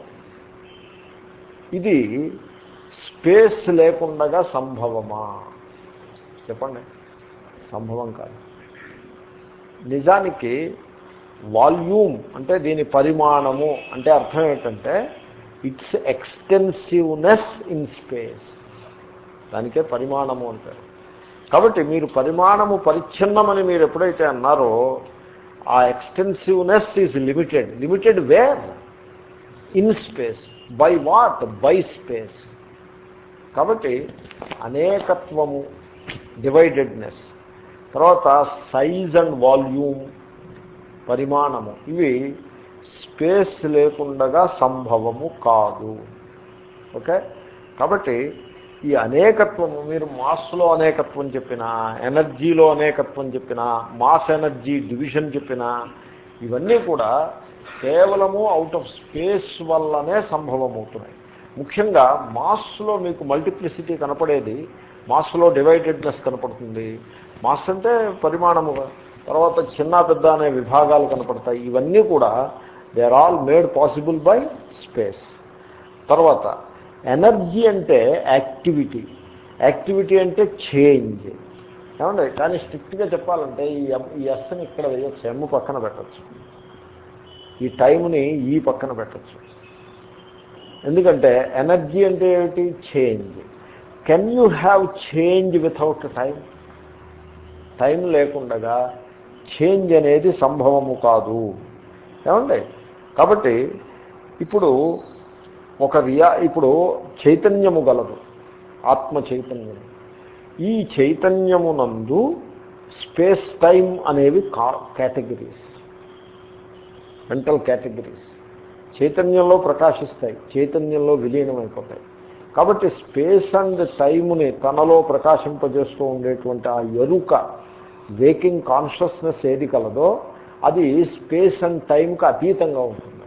[SPEAKER 1] ఇది స్పేస్ లేకుండగా సంభవమా? చెప్పండి. సంభవం కాదు. నిజానికి వాల్యూమ్ అంటే దీని పరిమాణము అంటే అర్థం ఏంటంటే ఇట్స్ ఎక్స్టెన్సివ్నెస్ ఇన్ స్పేస్. దానికే పరిమాణము అంటారు. కాబట్టి మీరు పరిమాణము పరిచ్ఛిన్నమని మీరు ఎప్పుడైతే అన్నారో ఆ extensiveness is limited. Limited where? In space. By what? By space. కాబట్టి అనేకత్వము డివైడెడ్నెస్. తర్వాత సైజ్ అండ్ వాల్యూమ్ పరిమాణము. ఇవి స్పేస్ లేకుండగా సంభవము కాదు. ఓకే? కాబట్టి ఈ అనేకత్వము మీరు మాస్లో అనేకత్వం చెప్పినా ఎనర్జీలో అనేకత్వం చెప్పినా మాస్ ఎనర్జీ డివిజన్ చెప్పినా ఇవన్నీ కూడా కేవలము అవుట్ ఆఫ్ స్పేస్ వల్లనే సంభవమవుతున్నాయి. ముఖ్యంగా మాస్లో మీకు మల్టిప్లిసిటీ కనపడేది మాస్లో డివైడెడ్నెస్ కనపడుతుంది మాస్ అంటే పరిమాణముగా తర్వాత చిన్న పెద్ద అనే విభాగాలు కనపడతాయి. ఇవన్నీ కూడా they are all made possible by space తర్వాత ఎనర్జీ అంటే యాక్టివిటీ యాక్టివిటీ అంటే చేంజ్ ఏమండి? కానీ స్ట్రిక్ట్గా చెప్పాలంటే ఈ ఈ ఎస్ని ఇక్కడ వేయచ్చు ఎమ్ పక్కన పెట్టచ్చు. ఈ టైంని ఈ e పక్కన పెట్టచ్చు. ఎందుకంటే ఎనర్జీ అంటే ఏమిటి? Change can you have change without time time లేకుండగా change అనేది సంభవము కాదు. ఏమండి? కాబట్టి ఇప్పుడు ఒక రియా ఇప్పుడు చైతన్యము గలదు. ఆత్మ చైతన్యము. ఈ చైతన్యమునందు స్పేస్ టైం అనేవి కేటగిరీస్. Mental categories. చైతన్యంలో ప్రకాశిస్తాయి. చైతన్యంలో విలీనమైపోతాయి. కాబట్టి స్పేస్ అండ్ టైముని తనలో ప్రకాశింపజేస్తూ ఉండేటువంటి ఆ ఎరుక వేకింగ్ కాన్షియస్నెస్ ఏది కలదో అది స్పేస్ అండ్ టైంకి అతీతంగా ఉంటుంది.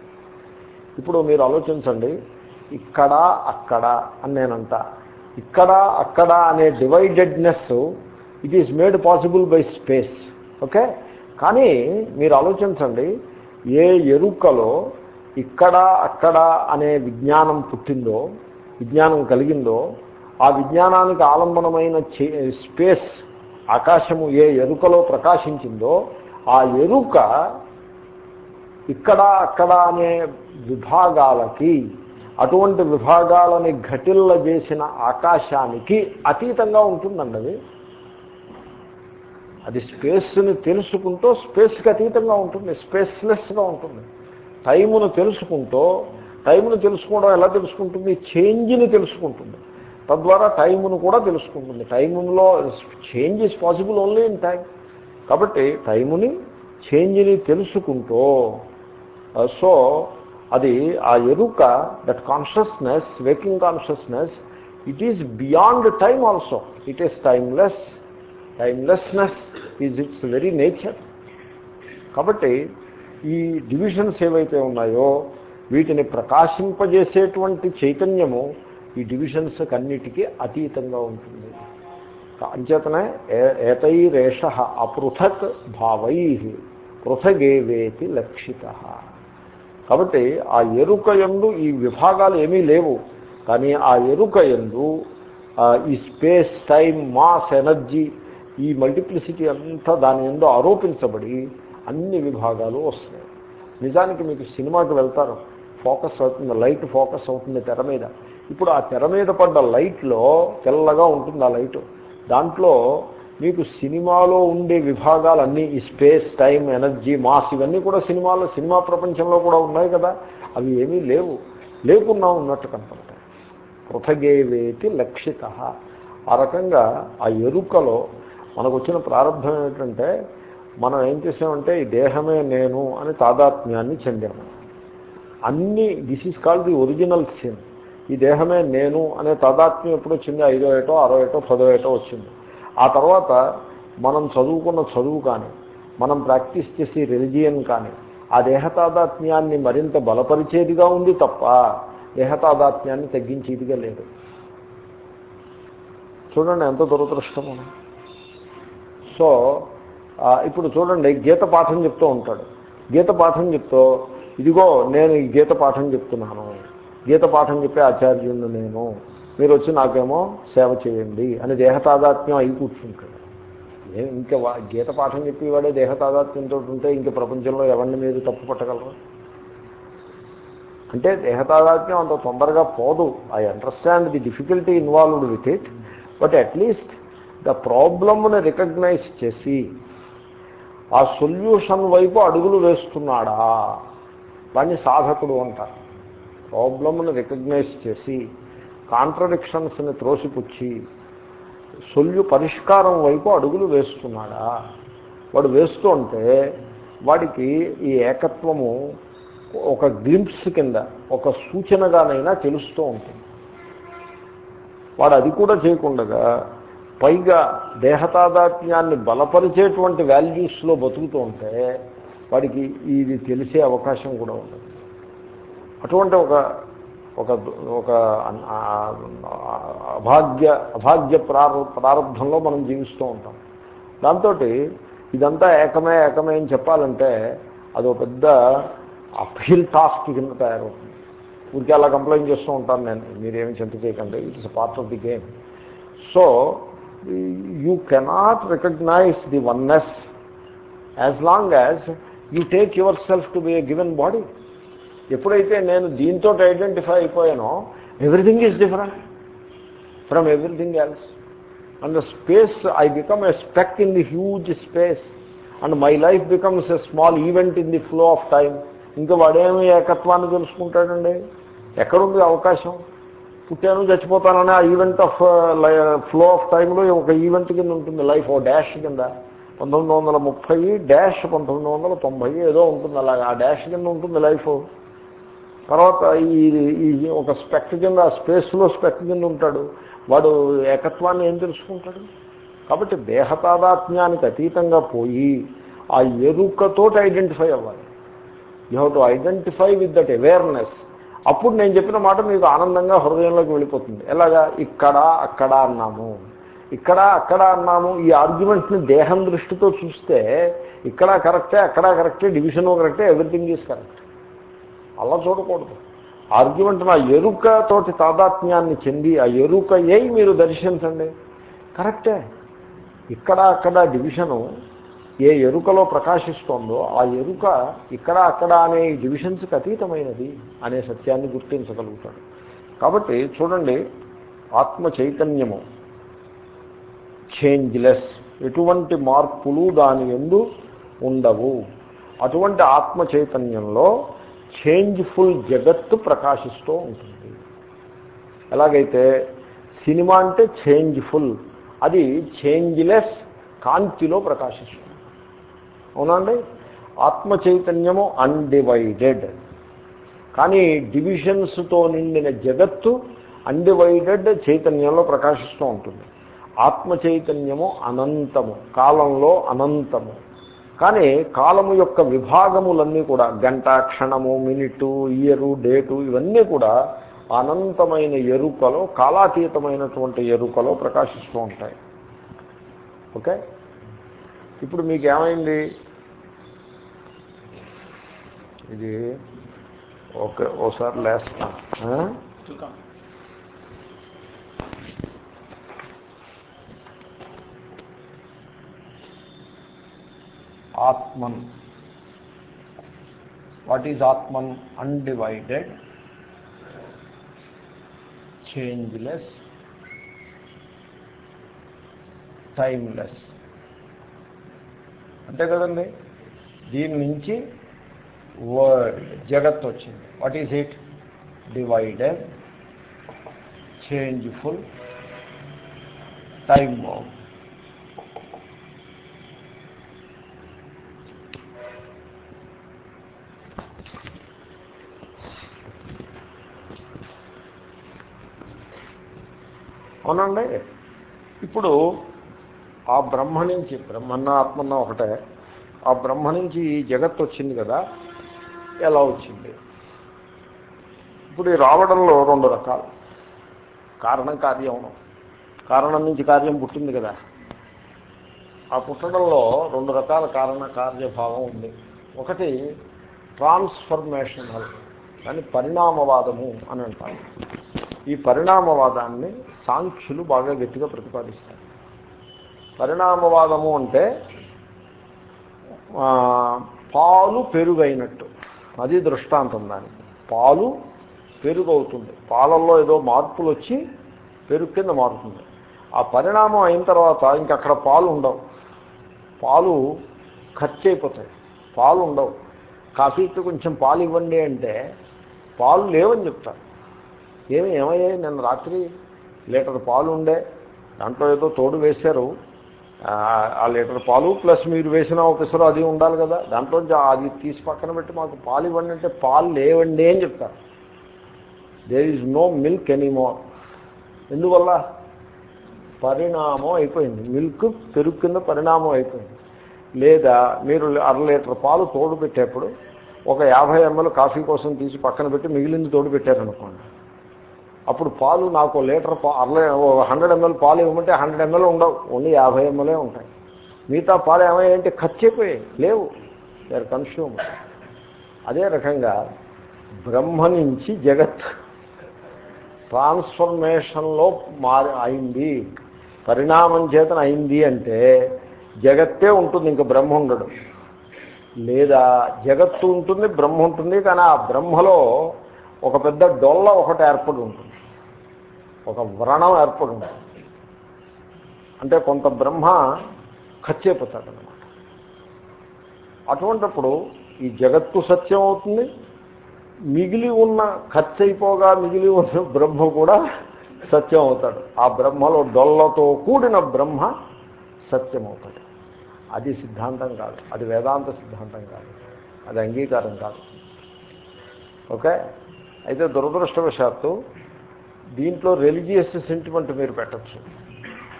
[SPEAKER 1] ఇప్పుడు మీరు ఆలోచించండి ఇక్కడ అక్కడ అని నేనంట. ఇక్కడ అక్కడ అనే dividedness it is made possible by space okay కానీ మీరు ఆలోచించండి ఏ ఎరుకలో ఇక్కడ అక్కడ అనే విజ్ఞానం పుట్టిందో విజ్ఞానం కలిగిందో ఆ విజ్ఞానానికి ఆలంబనమైన స్పేస్ ఆకాశము ఏ ఎరుకలో ప్రకాశించిందో ఆ ఎరుక ఇక్కడ అక్కడ అనే విభాగాలకి అటువంటి విభాగాలని ఘటిల్ల చేసిన ఆకాశానికి అతీతంగా ఉంటుందండి అది. అది స్పేస్ని తెలుసుకుంటూ స్పేస్కి అతీతంగా ఉంటుంది స్పేస్లెస్గా ఉంటుంది. టైమును తెలుసుకుంటూ టైమును తెలుసుకోవడం ఎలా తెలుసుకుంటుంది? చేంజ్ని తెలుసుకుంటుంది. తద్వారా టైమును కూడా తెలుసుకుంటుంది. టైములో change is possible only in time కాబట్టి టైముని చేంజ్ని తెలుసుకుంటూ సో అది ఆ ఎరుక that consciousness waking consciousness it is beyond time also it is timeless timelessness is its very nature కాబట్టి ఈ డివిజన్స్ ఏవైతే ఉన్నాయో వీటిని ప్రకాశింపజేసేటువంటి చైతన్యము ఈ డివిజన్స్ కన్నిటికీ అతీతంగా ఉంటుంది. అంచేతనే ఏతైరేష అపృథక్ భావై పృథగేవేతి లక్షిత. కాబట్టి ఆ ఎరుక ఎందు ఈ విభాగాలు ఏమీ లేవు. కానీ ఆ ఎరుక ఎందు ఈ స్పేస్ టైం మాస్ ఎనర్జీ ఈ మల్టిప్లిసిటీ అంతా దాని ఎందు ఆరోపించబడి అన్ని విభాగాలు వస్తాయి నిజానికి మీకు సినిమాకి వెళ్తారు. ఫోకస్ అవుతుంది లైట్ ఫోకస్ అవుతుంది తెర మీద. ఇప్పుడు ఆ తెర మీద పడ్డ లైట్లో తెల్లగా ఉంటుంది ఆ లైట్. దాంట్లో మీకు సినిమాలో ఉండే విభాగాలన్నీ ఈ స్పేస్ టైం ఎనర్జీ మాస్ ఇవన్నీ కూడా సినిమాలో సినిమా ప్రపంచంలో కూడా ఉన్నాయి కదా. అవి ఏమీ లేవు. లేకున్నా ఉన్నట్టు కనపడతాయి. పృథగేవేతి లక్షిత. ఆ రకంగా ఆ ఎరుకలో మనకు వచ్చిన ప్రారంభం ఏమిటంటే మనం ఏం చేసామంటే ఈ దేహమే నేను అని తాదాత్మ్యాన్ని చెందాము. అన్ని this is called the original sin ఈ దేహమే నేను అనే తదాత్మ్యం ఎప్పుడు వచ్చింది? ఐదో ఏటో అరవై ఏటో పదో ఏటో వచ్చింది. ఆ తర్వాత మనం చదువుకున్న చదువు కానీ మనం ప్రాక్టీస్ చేసే రిలిజియన్ కానీ ఆ దేహతాదాత్మ్యాన్ని మరింత బలపరిచేదిగా ఉంది తప్ప దేహతాదాత్మ్యాన్ని తగ్గించేదిగా లేదు. చూడండి ఎంత దురదృష్టము. సో ఇప్పుడు చూడండి గీత పాఠం చెప్తూ ఉంటాడు. గీత పాఠం చెప్తూ ఇదిగో నేను ఈ గీత పాఠం చెప్తున్నాను. గీత పాఠం చెప్పే ఆచార్యుడు నేను. మీరు వచ్చి నాకేమో సేవ చేయండి అని దేహతాదాత్మ్యం అయి కూర్చుంటాడు. ఇంకా గీత పాఠం చెప్పేవాడే దేహతాదాత్మ్యంతో ఉంటే ఇంక ప్రపంచంలో ఎవరిని మీరు తప్పు పట్టగలరు? అంటే దేహతాదాత్మ్యం అంత తొందరగా పోదు. I understand the difficulty involved with it. But at least the ప్రాబ్లమ్ని రికగ్నైజ్ చేసి ఆ సొల్యూషన్ వైపు అడుగులు వేస్తున్నాడా? వాడిని సాధకుడు అంటారు. ప్రాబ్లమ్ని రికగ్నైజ్ చేసి కాంట్రడిక్షన్స్ని త్రోసిపుచ్చి సొల్యు పరిష్కారం వైపు అడుగులు వేస్తున్నాడా? వాడు వేస్తుంటే వాడికి ఈ ఏకత్వము ఒక గ్లింప్స్ కింద ఒక సూచనగానైనా తెలుస్తూ ఉంటుంది. వాడు అది కూడా చేయకుండా పైగా దేహతాదాత్మ్యాన్ని బలపరిచేటువంటి వాల్యూస్లో బతుకుతూ ఉంటే వాడికి ఇది తెలిసే అవకాశం కూడా ఉండదు. అటువంటి ఒక ఒక ఒక అభాగ్య అభాగ్య ప్రార ప్రారంభంలో మనం జీవిస్తూ ఉంటాం. దాంతో ఇదంతా ఏకమే ఏకమే అని చెప్పాలంటే అదో పెద్ద అఫీల్ టాస్క్ కింద తయారవుతుంది. ఊరికి అలా కంప్లైంట్ చేస్తూ ఉంటాను నేను. మీరేమి చింత చేయకండి. It's part of the game. So you cannot recognize the oneness as long as you take your self to be a given body. ఎప్పుడైతే నేను దీంతో identify అయిపోయానో everything is different from everything else and the space I become a speck in the huge space and my life becomes a small event in the flow of time ఇంకా వాడేమి ఏకత్వాన్ని తెలుసుకుంటాడండి? ఎక్కడుంది అవకాశం? పుట్టాను చచ్చిపోతానని ఆ ఈవెంట్ ఆఫ్ ఫ్లో ఆఫ్ టైంలో ఒక event కింద ఉంటుంది లైఫ్ ఓ డాష్ కింద. పంతొమ్మిది వందల ముప్పై డాష్ పంతొమ్మిది వందల తొంభై ఏదో ఉంటుంది అలాగా. ఆ డాష్ కింద ఉంటుంది లైఫ్ తర్వాత ఈ ఈ ఒక స్పెక్ట్ కింద స్పేస్లో స్పెక్ట్ కింద ఉంటాడు. వాడు ఏకత్వాన్ని ఏం తెలుసుకుంటాడు? కాబట్టి దేహతాదాత్మ్యానికి అతీతంగా పోయి ఆ ఎరుకతోటి ఐడెంటిఫై అవ్వాలి. You have to identify with that awareness. అప్పుడు నేను చెప్పిన మాట మీకు ఆనందంగా హృదయంలోకి వెళ్ళిపోతుంది. ఎలాగా? ఇక్కడ అక్కడ అన్నాము. ఇక్కడ అక్కడ అన్నాము. ఈ ఆర్గ్యుమెంట్ని దేహం దృష్టితో చూస్తే ఇక్కడ కరెక్టే అక్కడ కరెక్టే డివిజన్ కరెక్టే ఎవ్రీథింగ్ ఈజ్ కరెక్ట్. అలా చూడకూడదు. ఆర్గ్యుమెంట్ నా ఎరుకతోటి తాదాత్మ్యాన్ని చెంది ఆ ఎరుక ఏ మీరు దర్శించండి. కరెక్టే ఇక్కడ అక్కడ డివిజను ఏ ఎరుకలో ప్రకాశిస్తోందో ఆ ఎరుక ఇక్కడ అక్కడ అనే డివిజన్స్కి అతీతమైనది అనే సత్యాన్ని గుర్తించగలుగుతాడు. కాబట్టి చూడండి ఆత్మ చైతన్యము. చేంజ్లెస్ ఎటువంటి మార్పులు దాని ఎందు ఉండవు. అటువంటి ఆత్మ చైతన్యంలో చేంజ్ఫుల్ జగత్తు ప్రకాశిస్తూ ఉంటుంది. ఎలాగైతే సినిమా అంటే చేంజ్ఫుల్ అది చేంజ్లెస్ కాంతిలో ప్రకాశిస్తుంది. అవునండి ఆత్మ చైతన్యము అన్డివైడెడ్ కానీ డివిజన్స్తో నిండిన జగత్తు అన్డివైడెడ్ చైతన్యంలో ప్రకాశిస్తూ ఉంటుంది. ఆత్మ చైతన్యము అనంతము కాలంలో అనంతము. కానీ కాలము యొక్క విభాగములన్నీ కూడా గంట క్షణము మినిటు ఇయరు డేటు ఇవన్నీ కూడా అనంతమైన ఎరుకలో కాలాతీతమైనటువంటి ఎరుకలో ప్రకాశిస్తూ ఉంటాయి. ఓకే? ఇప్పుడు మీకు ఏమైంది ఇది ఓకే ఓసారి లేస్తాను. ఆ? Atman what is Atman undivided changeless timeless అంతే కదండి? దీని నుంచి వర్డ్ జగత్ వచ్చింది. What is it divided changeful time bound అవునండి ఇప్పుడు ఆ బ్రహ్మ నుంచి బ్రహ్మన్న ఆత్మన్న ఒకటే. ఆ బ్రహ్మ నుంచి ఈ జగత్తు వచ్చింది కదా ఎలా వచ్చింది? ఇప్పుడు ఈ రావడంలో రెండు రకాలు. కారణం కార్యం కారణం నుంచి కార్యం పుట్టింది కదా. ఆ పుట్టడంలో రెండు రకాల కారణ కార్యభావం ఉంది. ఒకటి ట్రాన్స్ఫర్మేషనల్ కానీ పరిణామవాదము అని అంటారు. ఈ పరిణామవాదాన్ని సాంఖ్యులు బాగా గట్టిగా ప్రతిపాదిస్తారు. పరిణామవాదము అంటే పాలు పెరుగైనట్టు. అది దృష్టాంతం దానికి. పాలు పెరుగు అవుతుంది పాలల్లో ఏదో మార్పులు వచ్చి పెరుగు కింద మారుతుంది. ఆ పరిణామం అయిన తర్వాత ఇంక అక్కడ పాలు ఉండవు. పాలు ఖర్చు అయిపోతాయి పాలు ఉండవు. కాఫీకి కొంచెం పాలు ఇవ్వండి అంటే పాలు లేవని చెప్తారు. ఏమి ఏమయ్యాయి నిన్న రాత్రి? లీటర్ పాలు ఉండే దాంట్లో ఏదో తోడు వేశారు. ఆ, లీటర్ పాలు ప్లస్ మీరు వేసిన ఆఫీసర్ అది ఉండాలి కదా. దాంట్లో అది తీసి పక్కన పెట్టి మాకు పాలు ఇవ్వండి అంటే పాలు లేవండి అని చెప్తారు. There is no milk anymore ఎందువల్ల? పరిణామం అయిపోయింది. మిల్క్ పెరుగు కింద పరిణామం అయిపోయింది. లేదా మీరు అర లీటర్ పాలు తోడు పెట్టేప్పుడు ఒక యాభై ఎంఎల్ కాఫీ కోసం తీసి పక్కన పెట్టి మిగిలింది తోడు పెట్టారనుకోండి. అప్పుడు పాలు నాకు లీటర్ అర్లే హండ్రెడ్ ఎంఎల్ పాలు ఇవ్వమంటే హండ్రెడ్ ఎంఎల్ ఉండవు. ఓన్లీ యాభై ఎంఎల్ఏ ఉంటాయి. మిగతా పాలు ఏమయ్యాయంటే ఖర్చు అయిపోయాయి లేవు. దేర్ కన్స్యూమ్ అదే రకంగా బ్రహ్మ నుంచి జగత్ ట్రాన్స్ఫర్మేషన్లో మారి అయింది. పరిణామం చేతన అయింది అంటే జగత్తే ఉంటుంది ఇంకా బ్రహ్మ ఉండడు. లేదా జగత్తు ఉంటుంది బ్రహ్మ ఉంటుంది కానీ ఆ బ్రహ్మలో ఒక పెద్ద డొల్ల ఒకటి ఏర్పడి ఉంటుంది. ఒక వ్రణం ఏర్పడి ఉంటుంది అంటే కొంత బ్రహ్మ ఖర్చయిపోతాడు అనమాట అటువంటిప్పుడు ఈ జగత్తు సత్యం అవుతుంది. మిగిలి ఉన్న ఖర్చు మిగిలి ఉన్న బ్రహ్మ కూడా సత్యం అవుతాడు. ఆ బ్రహ్మలో డొల్లతో కూడిన బ్రహ్మ సత్యం అవుతాడు. అది సిద్ధాంతం కాదు. అది వేదాంత సిద్ధాంతం కాదు. అది అంగీకారం కాదు. ఓకే? అయితే దురదృష్టవశాత్తు దీంట్లో రిలీజియస్ సెంటిమెంట్ మీరు పెట్టచ్చు.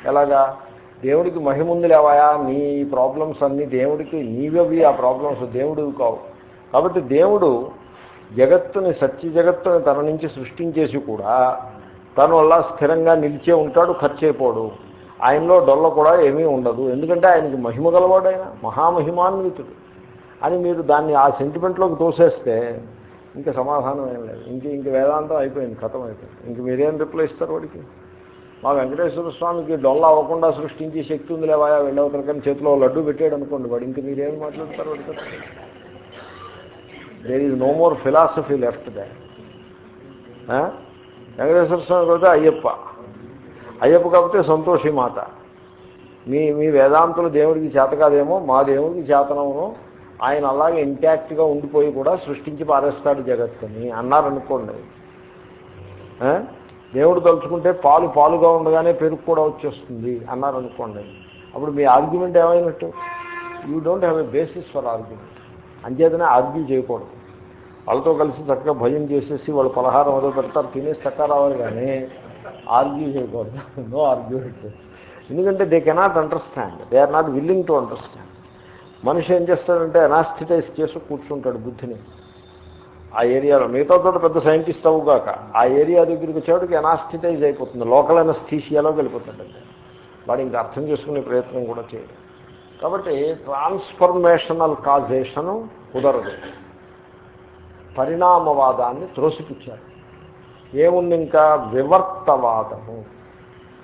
[SPEAKER 1] ఎలాగా? దేవుడికి మహిముంది లేవాయా? నీ ప్రాబ్లమ్స్ అన్నీ దేవుడికి నీవవి ఆ ప్రాబ్లమ్స్ దేవుడివి కావు. కాబట్టి దేవుడు జగత్తుని సత్య జగత్తుని తన నుంచి సృష్టించేసి కూడా తను అలా స్థిరంగా నిలిచే ఉంటాడు ఖర్చు అయిపోడు ఆయనలో డొల్ల కూడా ఏమీ ఉండదు. ఎందుకంటే ఆయనకి మహిమ గలవాడు ఆయన మహామహిమాన్వితుడు. అని మీరు దాన్ని ఆ సెంటిమెంట్లోకి తోసేస్తే ఇంకా సమాధానం ఏం లేదు. ఇంక ఇంక వేదాంతం అయిపోయింది కథం అయిపోయింది. ఇంక మీరేం రిప్లై ఇస్తారు వాడికి? మా వెంకటేశ్వర స్వామికి డొల్ల అవ్వకుండా సృష్టించే శక్తి ఉంది లేవా? వెళ్ళవతల కానీ చేతిలో లడ్డు పెట్టాడు అనుకోండి వాడు. ఇంక మీరేం మాట్లాడతారు వాడికి there is no more philosophy left they Venkateswara Swami కాబట్టి అయ్యప్ప. అయ్యప్ప కాకపోతే సంతోషి మాత. మీ మీ వేదాంతులు దేవుడికి చేత కాదేమో మా దేవుడికి చేతనమును ఆయన అలాగే ఇంటాక్ట్గా ఉండిపోయి కూడా సృష్టించి పారేస్తాడు జగత్తుని అన్నారనుకోండి దేవుడు తలుచుకుంటే పాలు పాలుగా ఉండగానే పెరుగు కూడా వచ్చేస్తుంది అన్నారనుకోండి అప్పుడు మీ argument ఏమైనట్టు? You don't have a basis for argument అంచేతనే ఆర్గ్యూ చేయకూడదు. వాళ్ళతో కలిసి చక్కగా భయం చేసేసి వాళ్ళు పలహారం ఏదో పెడతారు తినేసి చక్కగా రావాలి కానీ ఆర్గ్యూ చేయకూడదు. [laughs] నో ఆర్గ్యూమెంట్ ఎందుకంటే they cannot understand they are not willing to understand మనిషి ఏం చేస్తాడంటే అనాస్థిటైజ్ చేసి కూర్చుంటాడు బుద్ధిని. ఆ ఏరియాలో మిగతా చోట పెద్ద సైంటిస్ట్ అవ్వగాక ఆ ఏరియా దగ్గరికి వచ్చేవాడికి అనాస్థిటైజ్ అయిపోతుంది. లోకల్ అనస్థీషియాలో వెళ్ళిపోతాడండి వాడు ఇంకా అర్థం చేసుకునే ప్రయత్నం కూడా చేయడు. కాబట్టి ట్రాన్స్ఫర్మేషనల్ కాజేషను కుదరదు. పరిణామవాదాన్ని త్రోసిపుచ్చారు ఏముంది ఇంకా? వివర్తవాదము.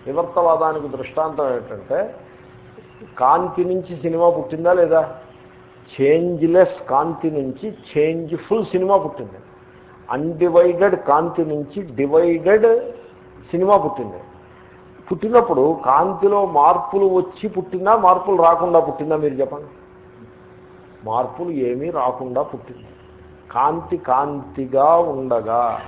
[SPEAKER 1] వివర్తవాదానికి దృష్టాంతం ఏంటంటే కాంతి నుంచి సినిమా పుట్టిందా లేదా? చేంజ్లెస్ కాంతి నుంచి చేంజ్ఫుల్ సినిమా పుట్టింది. అన్డివైడెడ్ కాంతి నుంచి డివైడెడ్ సినిమా పుట్టింది. పుట్టినప్పుడు కాంతిలో మార్పులు వచ్చి పుట్టిందా మార్పులు రాకుండా పుట్టిందా మీరు చెప్పండి? మార్పులు ఏమీ రాకుండా పుట్టింది. కాంతి కాంతిగా ఉండగా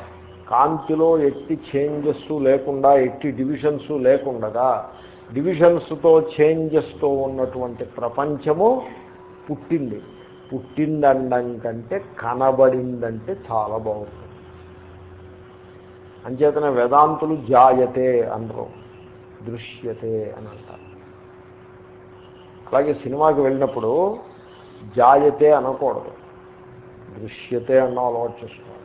[SPEAKER 1] కాంతిలో ఎట్టి చేంజెస్ లేకుండా ఎట్టి డివిజన్స్ లేకుండగా డివిజన్స్తో చేంజెస్తో ఉన్నటువంటి ప్రపంచము పుట్టింది. పుట్టిందండం కంటే కనబడిందంటే చాలా బాగుంటుంది. అంచేతనే వేదాంతులు జాయతే అనరు దృశ్యతే అని అంటారు. అలాగే సినిమాకి వెళ్ళినప్పుడు జాయతే అనకూడదు. దృశ్యతే అన్న అలవాటు చేసుకోవాలి.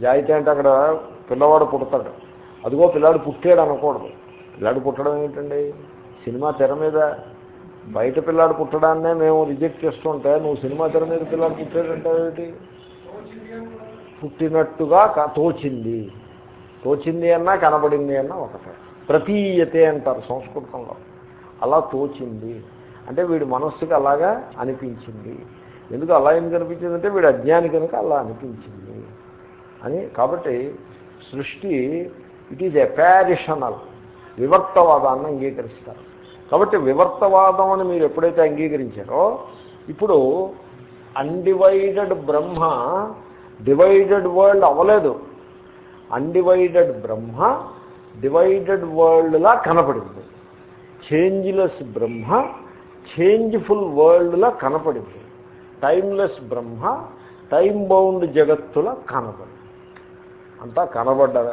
[SPEAKER 1] జాయితే అంటే అక్కడ పిల్లవాడు పుడతాడు. అదిగో పిల్లాడు పుట్టాడు అనకూడదు పిల్లాడు పుట్టడం ఏంటండి? సినిమా తెర మీద బయట పిల్లాడు పుట్టడాన్నే మేము రిజెక్ట్ చేస్తుంటే నువ్వు సినిమా తెర మీద పిల్లాడు పుట్టాడంటే పుట్టినట్టుగా తోచింది. తోచింది అన్నా కనబడింది అన్నా ఒకటే. ప్రతీయతే అంటారు సంస్కృతంలో. అలా తోచింది. అంటే వీడి మనస్సుకి అలాగా అనిపించింది. ఎందుకు అలా ఎందుకు అనిపించింది అంటే వీడు అజ్ఞాని కనుక అలా అనిపించింది అని. కాబట్టి సృష్టి ఇట్ ఈజ్ ఎపారిషనల్ వివర్తవాదాన్ని అంగీకరిస్తారు. కాబట్టి వివర్తవాదం అని మీరు ఎప్పుడైతే అంగీకరించారో ఇప్పుడు అన్డివైడెడ్ బ్రహ్మ డివైడెడ్ వరల్డ్ అవ్వలేదు. అన్డివైడెడ్ బ్రహ్మ డివైడెడ్ వరల్డ్లా కనపడింది. చేంజ్లెస్ బ్రహ్మ చేంజ్ఫుల్ వరల్డ్లా కనపడింది. టైమ్లెస్ బ్రహ్మ టైం బౌండ్ జగత్తులా కనపడింది. అంతా కనబడ్డవే.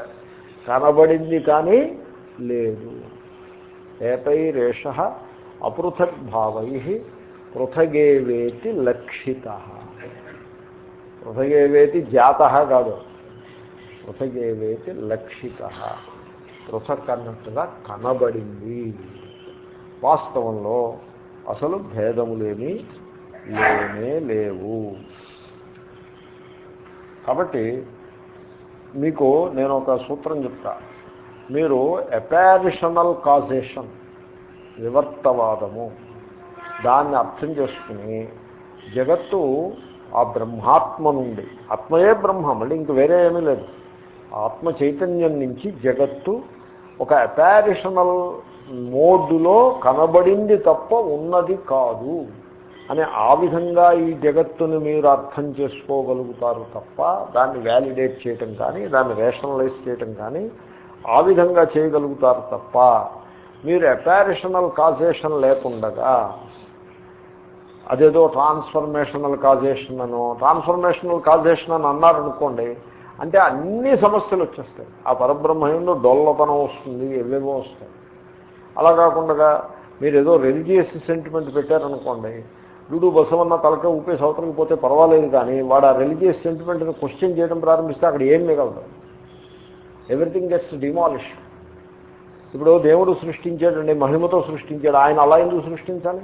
[SPEAKER 1] కనబడింది కానీ లేదు. ఏతైరేష అపృథక్ భావై పృథగేవేతి లక్షిత. పృథగేవేతి జాత కాదు. పృథగేవేతి లక్షిత. పృథక్ అన్నట్టుగా కనబడింది. వాస్తవంలో అసలు భేదములేమి లేనే లేవు. కాబట్టి మీకు నేను ఒక సూత్రం చెప్తాను మీరు ఎపారిషనల్ కాజేషన్ వివర్తవాదము దాన్ని అర్థం చేసుకుని జగత్తు ఆ బ్రహ్మాత్మ నుండి ఆత్మయే బ్రహ్మ మళ్ళీ ఇంక వేరే ఏమీ లేదు. ఆత్మ చైతన్యం నుంచి జగత్తు ఒక అపారిషనల్ మోడ్లో కనబడింది తప్ప ఉన్నది కాదు అని ఆ విధంగా ఈ జగత్తుని మీరు అర్థం చేసుకోగలుగుతారు తప్ప దాన్ని వ్యాలిడేట్ చేయటం కానీ దాన్ని రేషనలైజ్ చేయటం కానీ ఆ విధంగా చేయగలుగుతారు తప్ప మీరు అపారిషనల్ కాజేషన్ లేకుండగా అదేదో ట్రాన్స్ఫర్మేషనల్ కాజేషన్ అనో ట్రాన్స్ఫర్మేషనల్ కాజేషన్ అని అన్నారనుకోండి అంటే అన్ని సమస్యలు వచ్చేస్తాయి. ఆ పరబ్రహ్మయంలో డొల్లతనం వస్తుంది ఎవేవో వస్తాయి. అలా కాకుండా మీరు ఏదో రిలీజియస్ సెంటిమెంట్ పెట్టారనుకోండి వీడు బసవన్న తలక ఊపేసి అవతలకి పోతే పర్వాలేదు కానీ వాడు ఆ రిలీజియస్ సెంటిమెంట్ని క్వశ్చన్ చేయడం ప్రారంభిస్తే అక్కడ ఏం మిగలదు. ఎవ్రీథింగ్ గెట్స్ డిమాలిష్ ఇప్పుడు దేవుడు సృష్టించాడండి మహిమతో సృష్టించాడు. ఆయన అలా ఎందుకు సృష్టించాలి?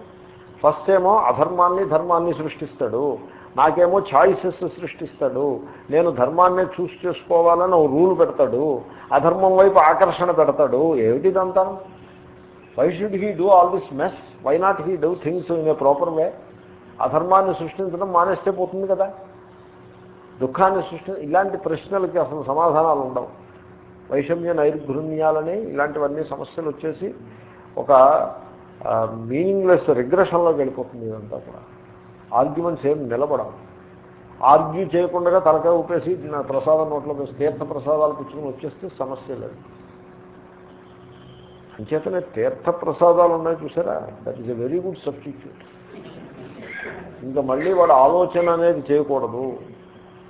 [SPEAKER 1] ఫస్ట్ ఏమో అధర్మాన్ని ధర్మాన్ని సృష్టిస్తాడు. నాకేమో ఛాయిసెస్ సృష్టిస్తాడు. నేను ధర్మాన్నే చూస్ చేసుకోవాలని ఓ రూల్ పెడతాడు. అధర్మం వైపు ఆకర్షణ పెడతాడు. ఏమిటిదంతా why should he do all this mess why not he do things in a proper way అధర్మాన్ని సృష్టించడం మానేస్తే పోతుంది కదా? దుఃఖాన్ని సృష్టి ఇలాంటి ప్రశ్నలకి అసలు సమాధానాలు ఉండవు. వైషమ్య నైర్ఘృణ్యాలని ఇలాంటివన్నీ సమస్యలు వచ్చేసి ఒక మీనింగ్లెస్ రిగ్రెషన్లో వెళ్ళిపోతుంది ఇదంతా కూడా. ఆర్గ్యుమెంట్స్ ఏం నిలబడవు. ఆర్గ్యూ చేయకుండా తలకాయ ఊపేసి నా ప్రసాదం నోట్లో వేసి తీర్థ ప్రసాదాలు పుచ్చుకుని వచ్చేస్తే సమస్య లేదు. అంచేతనే తీర్థ ప్రసాదాలు ఉన్నాయి చూసారా? That is a very good substitute ఇంకా మళ్ళీ వాడు ఆలోచన అనేది చేయకూడదు.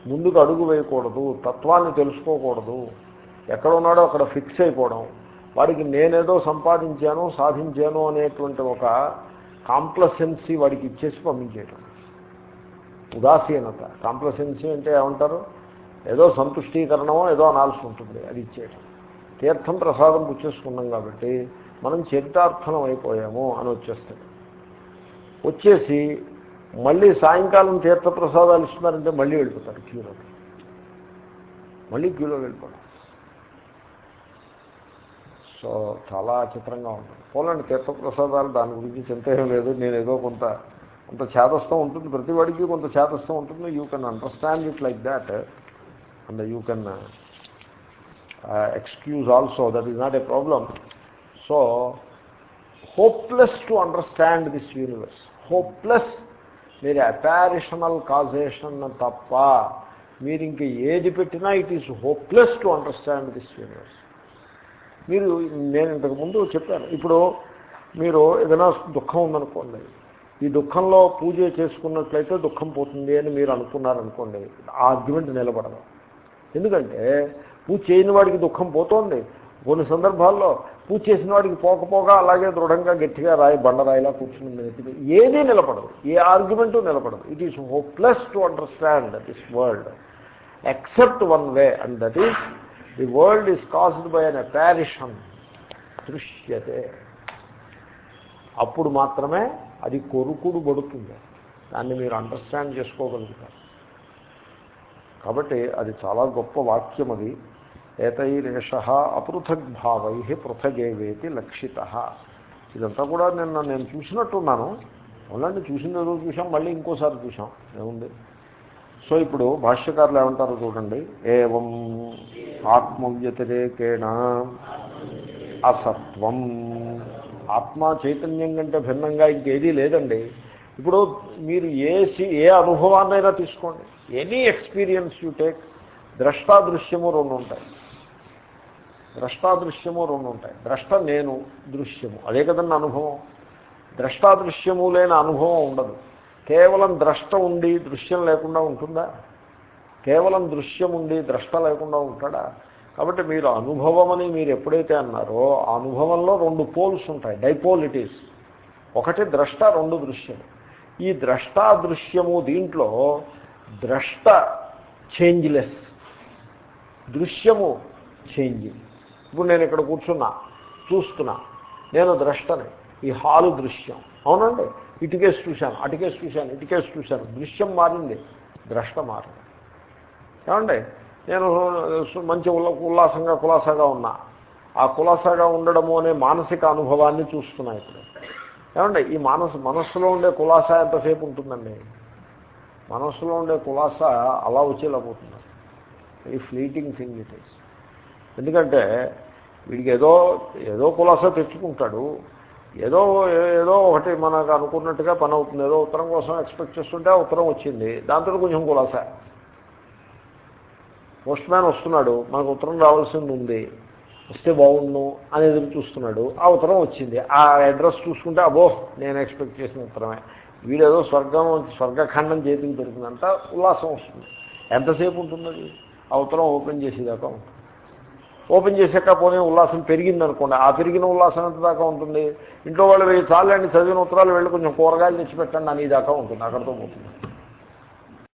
[SPEAKER 1] ముందుకు అడుగు వేయకూడదు. తత్వాన్ని తెలుసుకోకూడదు. ఎక్కడ ఉన్నాడో అక్కడ ఫిక్స్ అయిపోవడం. వాడికి నేనేదో సంపాదించాను సాధించాను అనేటువంటి ఒక కాంప్లసెన్సీ వాడికి ఇచ్చేసి పంపించేయటం. ఉదాసీనత. కాంప్లసెన్సీ అంటే ఏమంటారు? ఏదో సంతుష్టీకరణమో ఏదో అనాల్సి ఉంటుంది అది ఇచ్చేయటం. తీర్థం ప్రసాదం పుచ్చేసుకున్నాం కాబట్టి మనం చరితార్థనం అయిపోయాము అని వచ్చేస్తాడు. వచ్చేసి మళ్ళీ సాయంకాలం తీర్థ ప్రసాదాలు ఇస్తున్నారంటే మళ్ళీ వెళ్ళిపోతారు క్యూలోకి. మళ్ళీ క్యూలో వెళ్ళిపోవడం సో చాలా చిత్రంగా ఉంటుంది. పోలండి తీర్థప్రసాదాలు దాని గురించి చింత ఏం లేదు. నేను ఏదో కొంత కొంత చేతస్థం ఉంటుంది. ప్రతివాడికి కొంత చేతస్థం ఉంటుంది. You can understand it like that and you can excuse also that is not a problem so hopeless to understand this universe hopeless మీరు అపారిషనల్ కాజేషన్ తప్ప మీరు ఇంక ఏది పెట్టినా it is hopeless to understand this universe మీరు నేను ఇంతకుముందు చెప్పాను. ఇప్పుడు మీరు ఏదైనా దుఃఖం ఉందనుకోండి ఈ దుఃఖంలో పూజ చేసుకున్నట్లయితే దుఃఖం పోతుంది అని మీరు అనుకున్నారనుకోండి ఆ ఆర్గ్యుమెంట్ నిలబడదు. ఎందుకంటే పూజ చేయని వాడికి దుఃఖం పోతోంది. కొన్ని సందర్భాల్లో పూజ చేసిన వాడికి పోకపోగా అలాగే దృఢంగా గట్టిగా రాయి బండరాయిలా కూర్చుని ఏదీ నిలబడదు. ఏ ఆర్గ్యుమెంటు నిలబడదు. It is hopeless to understand this world except one way and that is the world is caused by an apparition దృశ్యతే. అప్పుడు మాత్రమే అది కొరుకుడు పడుతుంది. దాన్ని మీరు అండర్స్టాండ్ చేసుకోగలుగుతారు. కాబట్టి అది చాలా గొప్ప వాక్యం అది. ఏతైరేష అపృథగ్భావై పృథగేవేతి లక్షిత. ఇదంతా కూడా నిన్న నేను చూసినట్టున్నాను. అవునండి చూసిన రోజు చూసాం మళ్ళీ ఇంకోసారి చూసాం ఏముంది? సో ఇప్పుడు భాష్యకారులు ఏమంటారో చూడండి. ఏవం ఆత్మవ్యతిరేకేణ అసత్వం. ఆత్మ చైతన్యం కంటే భిన్నంగా ఇంకేదీ లేదండి. ఇప్పుడు మీరు ఏ ఏ అనుభవాన్నైనా తీసుకోండి. Any experience you take. ద్రష్టాదృశ్యము రెండు ఉంటాయి. ద్రష్టాదృశ్యము రెండు ఉంటాయి. ద్రష్ట నేను దృశ్యము. అదే కదండి అనుభవం. ద్రష్టాదృశ్యము లేని అనుభవం ఉండదు. కేవలం ద్రష్ట ఉండి దృశ్యం లేకుండా ఉంటుందా? కేవలం దృశ్యం ఉండి ద్రష్ట లేకుండా ఉంటాడా? కాబట్టి మీరు అనుభవం అని మీరు ఎప్పుడైతే అన్నారో ఆ అనుభవంలో రెండు పోల్స్ ఉంటాయి. డైపోలిటీస్. ఒకటి ద్రష్ట రెండు దృశ్యం. ఈ ద్రష్టాదృశ్యము దీంట్లో ద్రష్ట చేంజ్లెస్. దృశ్యము చేంజింగ్ ఇప్పుడు నేను ఇక్కడ కూర్చున్నా చూస్తున్నా. నేను ద్రష్టని. ఈ హాలు దృశ్యం. అవునండి? ఇటుకేసి చూశాను అటుకేసి చూశాను ఇటుకేసి చూశాను. దృశ్యం మారింది ద్రష్ట మారింది. ఏమండి? నేను మంచి ఉల్ల ఉల్లాసంగా కులాసాగా ఉన్నా. ఆ కులాసాగా ఉండడము అనే మానసిక అనుభవాన్ని చూస్తున్నా ఇప్పుడు. ఏమండి? ఈ మనసు మనస్సులో ఉండే కులాస ఎంతసేపు ఉంటుందండి? మనస్సులో ఉండే కులాస అలా వచ్చేలా పోతుంది. ఈ ఫ్లీటింగ్ థింగ్ ఇట్ ఈస్. ఎందుకంటే వీడికి ఏదో ఏదో కులాసా తెచ్చుకుంటాడు ఏదో ఏదో ఒకటి మనకు అనుకున్నట్టుగా పని అవుతుంది. ఏదో ఉత్తరం కోసం ఎక్స్పెక్ట్ చేస్తుంటే ఉత్తరం వచ్చింది. దాంతో కొంచెం కులాస. పోస్ట్ మ్యాన్ వస్తున్నాడు. మనకు ఉత్తరం రావాల్సింది ఉంది. వస్తే బాగుండు అని ఎదురు చూస్తున్నాడు. ఆ ఉత్తరం వచ్చింది. ఆ అడ్రస్ చూసుకుంటే అబో నేను ఎక్స్పెక్ట్ చేసిన ఉత్తరమే. వీడేదో స్వర్గం స్వర్గఖండం చేతికి దొరికిందంట. ఉల్లాసం వస్తుంది. ఎంతసేపు ఉంటుంది ఆ ఉత్తరం ఓపెన్ చేసేదాకా ఉంటుంది. ఓపెన్ చేసాక పోనీ ఉల్లాసం పెరిగింది అనుకోండి ఆ పెరిగిన ఉల్లాసం ఎంత దాకా ఉంటుంది? ఇంట్లో వాళ్ళు వెయ్యి చాలండి చదివిన ఉత్తరాలు వెళ్ళి కొంచెం కూరగాయలు తెచ్చిపెట్టండి అని దాకా ఉంటుంది. అక్కడితో పోతుంది.